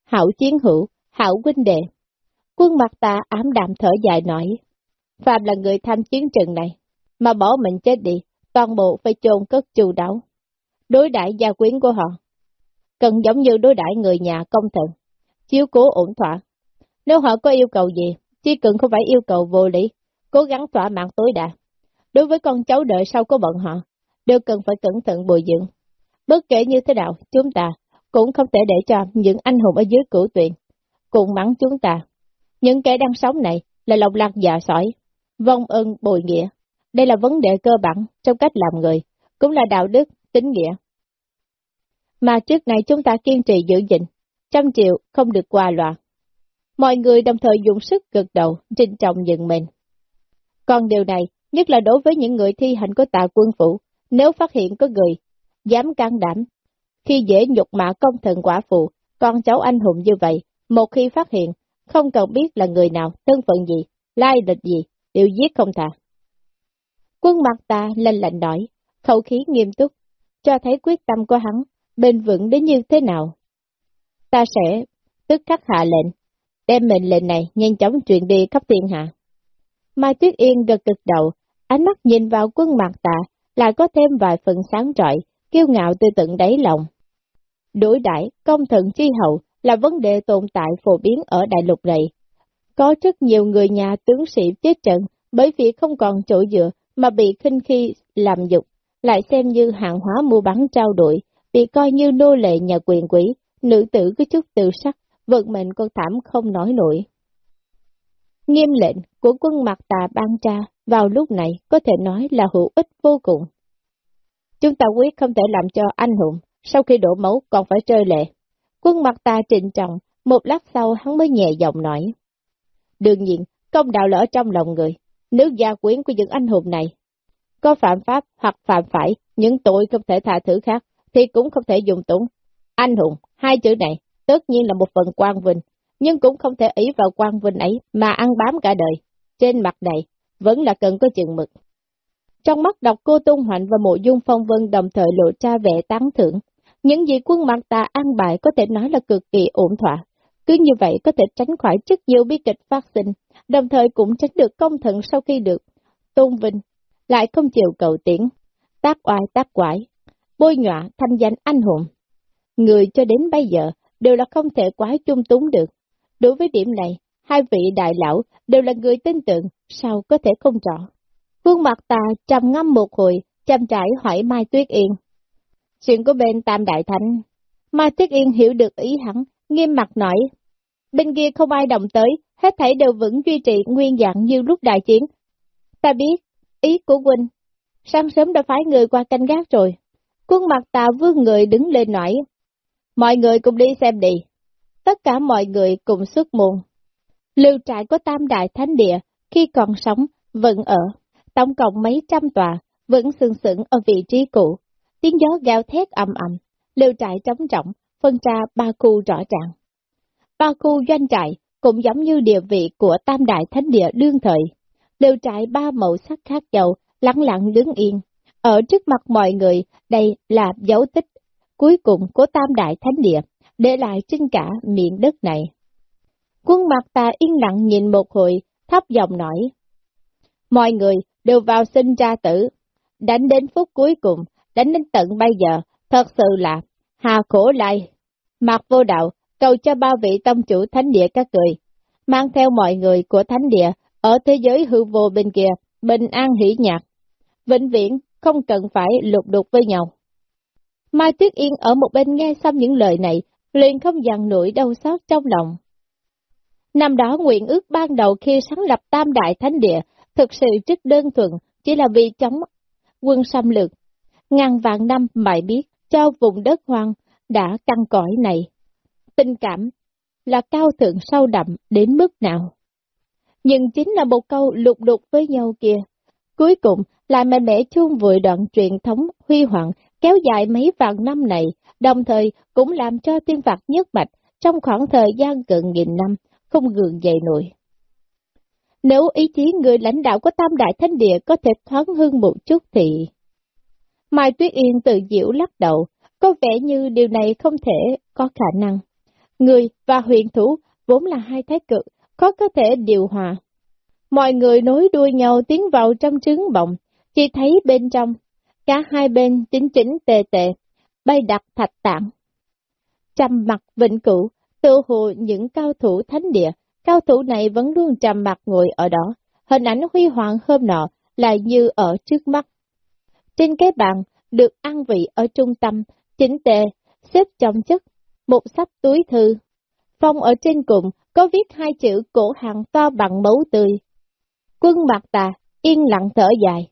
Hảo chiến hữu, hảo huynh đệ. Quân mặt ta ám đạm thở dài nói, Phạm là người tham chiến trận này, mà bỏ mình chết đi, toàn bộ phải chôn cất chu đáo. Đối đãi gia quyến của họ, cần giống như đối đãi người nhà công thần, chiếu cố ổn thỏa. Nếu họ có yêu cầu gì, chỉ cần không phải yêu cầu vô lý, cố gắng thỏa mãn tối đa. Đối với con cháu đợi sau của bọn họ, đều cần phải cẩn thận bồi dưỡng. Bất kể như thế nào, chúng ta cũng không thể để cho những anh hùng ở dưới cửu tuyển cùng mắng chúng ta. Những kẻ đang sống này là lòng lạc dạ sỏi, vong ân bồi nghĩa. Đây là vấn đề cơ bản trong cách làm người, cũng là đạo đức, tính nghĩa. Mà trước này chúng ta kiên trì giữ gìn, trăm triệu không được qua loạn. Mọi người đồng thời dùng sức gật đầu, trinh trọng nhận mình. Còn điều này, nhất là đối với những người thi hành của tà quân phủ, nếu phát hiện có người dám can đảm, khi dễ nhục mạ công thần quả phụ, con cháu anh hùng như vậy, một khi phát hiện, không cần biết là người nào, thân phận gì, lai lịch gì, đều giết không thà. Quân mặt ta lên lạnh nói, khẩu khí nghiêm túc, cho thấy quyết tâm của hắn, bền vững đến như thế nào. Ta sẽ tức khắc hạ lệnh, đem mệnh lệnh này nhanh chóng truyền đi khắp thiên hạ. Mai Tuyết Yên gật cực đầu, ánh mắt nhìn vào quân mặt tạ, lại có thêm vài phần sáng trọi, kiêu ngạo tư tận đáy lòng. Đối đãi công thần chi hậu là vấn đề tồn tại phổ biến ở đại lục này. Có rất nhiều người nhà tướng sĩ chết trận bởi vì không còn chỗ dựa mà bị khinh khi làm dục, lại xem như hàng hóa mua bán trao đổi, bị coi như nô lệ nhà quyền quý, nữ tử có chút tự sắc, vận mệnh con thảm không nói nổi. Nghiêm lệnh của quân mặt tà ban tra vào lúc này có thể nói là hữu ích vô cùng. Chúng ta quyết không thể làm cho anh hùng, sau khi đổ máu còn phải rơi lệ. Quân mặt tà trịnh trọng, một lát sau hắn mới nhẹ giọng nói. Đương nhiên, công đạo lỡ trong lòng người, Nước gia quyến của những anh hùng này có phạm pháp hoặc phạm phải những tội không thể tha thứ khác, thì cũng không thể dùng túng. Anh hùng, hai chữ này, tất nhiên là một phần quan vinh, nhưng cũng không thể ý vào quan vinh ấy mà ăn bám cả đời. Trên mặt này, vẫn là cần có chừng mực. Trong mắt đọc cô tung Hoạnh và mộ dung phong vân đồng thời lộ ra vẻ tán thưởng. Những gì quân mặt ta ăn bài có thể nói là cực kỳ ổn thỏa. Cứ như vậy có thể tránh khỏi rất nhiều bi kịch phát sinh, đồng thời cũng tránh được công thần sau khi được. Tôn Vinh lại không chịu cầu tiến, tác oai tác quải, bôi nhọa thanh danh anh hùng. Người cho đến bây giờ đều là không thể quái chung túng được. Đối với điểm này, hai vị đại lão đều là người tin tưởng, sao có thể không rõ. Quân mặt ta trầm ngâm một hồi, chăm trải hỏi Mai Tuyết Yên. Chuyện của bên Tam Đại Thánh. Mai Tuyết Yên hiểu được ý hắn, nghiêm mặt nói. Bên kia không ai động tới, hết thảy đều vẫn duy trì nguyên dạng như lúc đại chiến. Ta biết, ý của huynh, sáng sớm đã phái người qua canh gác rồi. Quân mặt ta vương người đứng lên nói. Mọi người cùng đi xem đi. Tất cả mọi người cùng xuất môn. Lưu trại của Tam Đại Thánh Địa, khi còn sống, vẫn ở tổng cộng mấy trăm tòa, vẫn sừng sững ở vị trí cũ. Tiếng gió gào thét ầm ầm, lưu trại trống trọng, phân ra ba khu rõ ràng. Ba khu doanh trại cũng giống như địa vị của tam đại thánh địa đương thời. Lưu trại ba màu sắc khác nhau, lặng lặng đứng yên. Ở trước mặt mọi người, đây là dấu tích cuối cùng của tam đại thánh địa, để lại trên cả miệng đất này. Quân mặt ta yên lặng nhìn một hồi, thấp giọng nói. Mọi người đều vào sinh ra tử. Đánh đến phút cuối cùng, đánh đến tận bây giờ, thật sự là hà khổ lại. Mặt vô đạo, cầu cho ba vị tông chủ thánh địa các người, mang theo mọi người của thánh địa ở thế giới hư vô bên kia, bình an hỷ nhạc. Vĩnh viễn không cần phải lục đục với nhau. Mai Tuyết Yên ở một bên nghe xong những lời này, liền không dằn nổi đau xót trong lòng. Năm đó nguyện ước ban đầu khi sáng lập Tam Đại Thánh Địa thực sự rất đơn thuần, chỉ là vì chống quân xâm lược. Ngàn vạn năm mãi biết cho vùng đất hoang đã căng cõi này. Tình cảm là cao thượng sâu đậm đến mức nào. Nhưng chính là một câu lục đục với nhau kia. Cuối cùng là mẹ mẹ chuông vội đoạn truyền thống huy hoàng kéo dài mấy vạn năm này, đồng thời cũng làm cho tiên phạt nhất mạch trong khoảng thời gian gần nghìn năm không gượng dậy nổi. Nếu ý chí người lãnh đạo của Tam Đại Thánh Địa có thể thoáng hơn một chút thì... Mai Tuyết Yên tự diễu lắc đầu, có vẻ như điều này không thể có khả năng. Người và huyền thủ vốn là hai thái cực, khó có thể điều hòa. Mọi người nối đuôi nhau tiến vào trong trứng bọng, chỉ thấy bên trong, cả hai bên chính chính tề tề, bay đặt thạch tạng. trầm mặt vĩnh cửu, Tự hồ những cao thủ thánh địa, cao thủ này vẫn luôn trầm mặt ngồi ở đó, hình ảnh huy hoàng hôm nọ lại như ở trước mắt. Trên cái bàn, được ăn vị ở trung tâm, chính tề, xếp trong chất, một sắp túi thư. Phong ở trên cùng có viết hai chữ cổ hàng to bằng máu tươi. Quân mặt tà, yên lặng thở dài.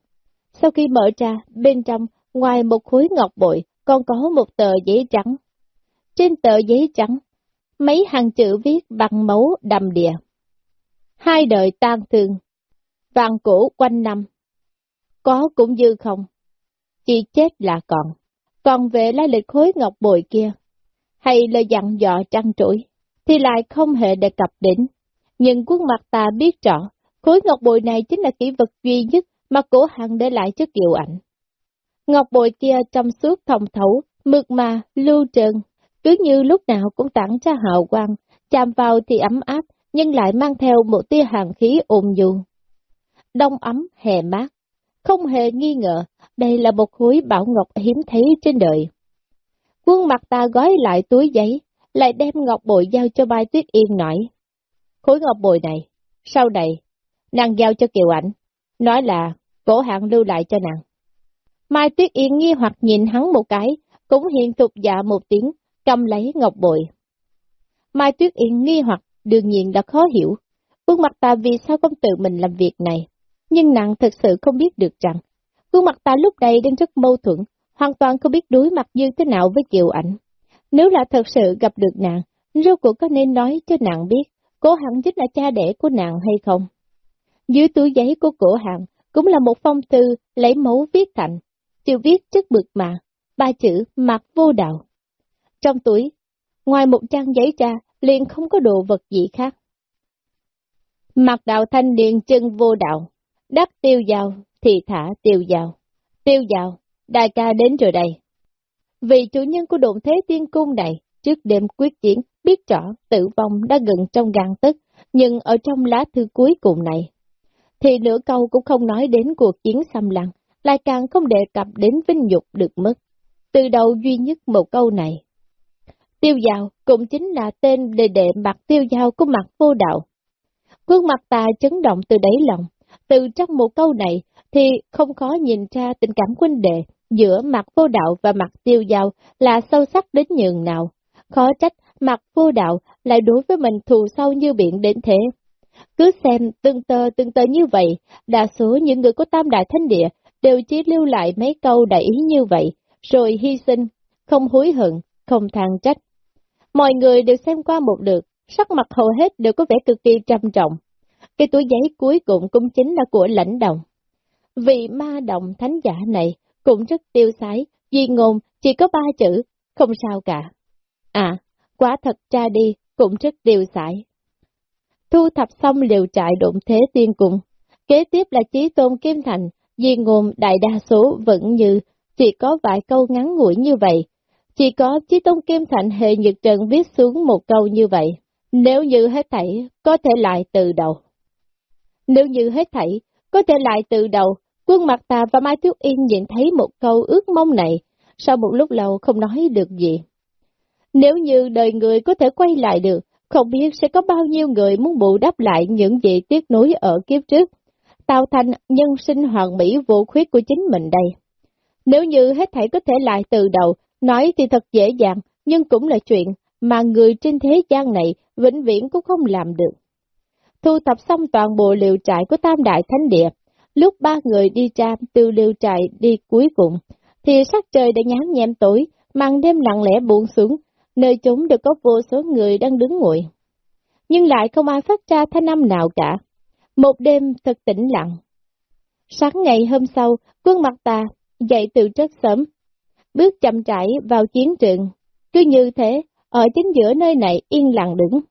Sau khi mở ra, bên trong, ngoài một khối ngọc bội, còn có một tờ giấy trắng. Trên tờ giấy trắng, mấy hàng chữ viết bằng máu đầm đìa. Hai đời tan thương, vàng cổ quanh năm, có cũng dư không, chỉ chết là còn. Còn về lai lịch khối ngọc bội kia, hay lời dặn dò trăng trỗi, thì lại không hề đề cập đến. Nhưng quân mặt ta biết rõ, khối ngọc bội này chính là kỹ vật duy nhất mà cổ hằng để lại cho kiều ảnh. Ngọc bội kia trong suốt thông thấu, mượt mà, lưu trơn, cứ như lúc nào cũng tặng ra hào quang, chạm vào thì ấm áp, nhưng lại mang theo một tia hàng khí ồn dù. Đông ấm, hè mát, không hề nghi ngờ, đây là một khối bảo ngọc hiếm thấy trên đời. Quân mặt ta gói lại túi giấy, lại đem ngọc bội giao cho Bai Tuyết Yên nói. Khối ngọc bội này, sau này, nàng giao cho Kiều Ảnh, nói là cổ hạng lưu lại cho nàng. Mai Tuyết Yên nghi hoặc nhìn hắn một cái, cũng hiện tục dạ một tiếng, cầm lấy ngọc bội. Mai Tuyết Yên nghi hoặc đương nhiên đã khó hiểu, gương mặt ta vì sao không tự mình làm việc này, nhưng nàng thật sự không biết được rằng, gương mặt ta lúc đây đang rất mâu thuẫn, hoàn toàn không biết đối mặt như thế nào với Kiều Ảnh. Nếu là thật sự gặp được nàng, rốt cuộc có nên nói cho nàng biết, cổ hẳn chính là cha đẻ của nàng hay không? Dưới túi giấy của cổ hạng cũng là một phong thư lấy mẫu viết thành, chữ viết chất bực mà, ba chữ mặt vô đạo. Trong túi, ngoài một trang giấy ra, liền không có đồ vật gì khác. Mặt đạo thanh niên chân vô đạo, đắc tiêu giàu, thì thả tiêu giàu. Tiêu giàu, đại ca đến rồi đây. vì chủ nhân của đồn thế tiên cung này, trước đêm quyết chiến, biết rõ tử vong đã gần trong gan tức, nhưng ở trong lá thư cuối cùng này, thì nửa câu cũng không nói đến cuộc chiến xâm lăng, lại càng không đề cập đến vinh nhục được mất. Từ đầu duy nhất một câu này. Tiêu giao cũng chính là tên đề đệ mặt tiêu giao của mặt vô đạo. Quân mặt ta chấn động từ đáy lòng, từ trong một câu này thì không khó nhìn ra tình cảm quân đệ giữa mặt vô đạo và mặt tiêu giao là sâu sắc đến nhường nào. Khó trách mặt vô đạo lại đối với mình thù sâu như biển đến thế. Cứ xem từng tờ từng tờ như vậy, đa số những người có tam đại thánh địa đều chỉ lưu lại mấy câu đại ý như vậy, rồi hy sinh, không hối hận, không than trách. Mọi người đều xem qua một lượt, sắc mặt hầu hết đều có vẻ cực kỳ trầm trọng. Cái túi giấy cuối cùng cũng chính là của lãnh đồng. vị ma đồng thánh giả này cũng rất tiêu sái, duy ngôn chỉ có ba chữ, không sao cả. À, quá thật ra đi, cũng rất tiêu sái. Thu thập xong liều trại đụng thế tiên cùng. Kế tiếp là Chí Tôn Kim Thành, Di ngôn đại đa số vẫn như, chỉ có vài câu ngắn ngủi như vậy. Chỉ có Chí Tôn Kim thạnh hệ nhật trần viết xuống một câu như vậy. Nếu như hết thảy, có thể lại từ đầu. Nếu như hết thảy, có thể lại từ đầu, quân mặt tà và Mai Tuyết Yên nhìn thấy một câu ước mong này, sau một lúc lâu không nói được gì. Nếu như đời người có thể quay lại được, không biết sẽ có bao nhiêu người muốn bù đắp lại những gì tiếc nuối ở kiếp trước, tạo thành nhân sinh hoàn mỹ vô khuyết của chính mình đây. Nếu như hết thảy có thể lại từ đầu, nói thì thật dễ dàng, nhưng cũng là chuyện mà người trên thế gian này vĩnh viễn cũng không làm được. Thu thập xong toàn bộ liều trại của Tam Đại Thánh Địa, lúc ba người đi ra từ liều trại đi cuối cùng, thì sắc trời đã nhám nhem tối, màn đêm lặng lẽ buông xuống, nơi chúng đều có vô số người đang đứng nguội. Nhưng lại không ai phát ra thanh âm nào cả. Một đêm thật tĩnh lặng. Sáng ngày hôm sau, quân mặt ta dậy từ rất sớm, bước chậm rãi vào chiến trường. Cứ như thế, ở chính giữa nơi này yên lặng đứng.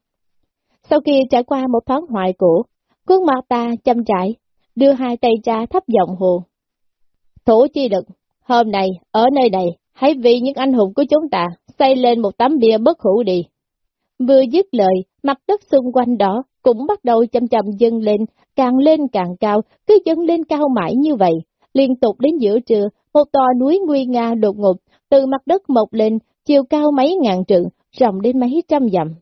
Sau khi trải qua một thoáng hoài cổ, quân mặt ta chậm rãi, đưa hai tay ra thấp giọng hồ. "Thủ chi đực, hôm nay, ở nơi này, hãy vì những anh hùng của chúng ta, xây lên một tấm bia bất hủ đi. Vừa dứt lời, mặt đất xung quanh đó cũng bắt đầu chậm chậm dâng lên, càng lên càng cao, cứ dâng lên cao mãi như vậy. Liên tục đến giữa trưa, một tòa núi nguy nga đột ngột, từ mặt đất mọc lên, chiều cao mấy ngàn trượng, rộng đến mấy trăm dặm.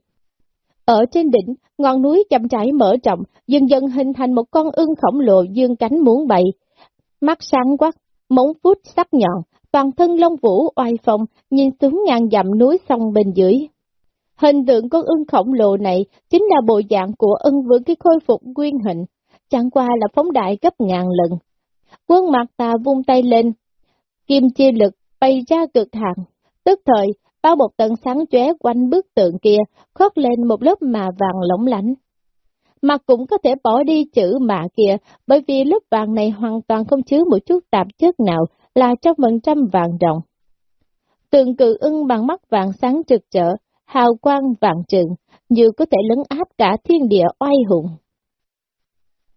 Ở trên đỉnh, ngọn núi chậm rãi mở rộng, dần dần hình thành một con ưng khổng lồ dương cánh muốn bay. Mắt sáng quắc, móng vuốt sắc nhọn, toàn thân lông vũ oai phong, nhìn xuống ngàn dặm núi sông bên dưới. Hình tượng con ưng khổng lồ này chính là bộ dạng của ưng vương cái khôi phục nguyên hình, chẳng qua là phóng đại gấp ngàn lần. Quân mặt ta vung tay lên, kim chi lực bay ra cực hạn, tức thời bao một tầng sáng chóe quanh bức tượng kia, khoác lên một lớp mà vàng lỏng lánh. Mà cũng có thể bỏ đi chữ mạ kia, bởi vì lớp vàng này hoàn toàn không chứa một chút tạp chất nào, là trong phần trăm vàng rộng. Tượng cự ưng bằng mắt vàng sáng trực trở, hào quang vạn trượng, như có thể lấn áp cả thiên địa oai hùng.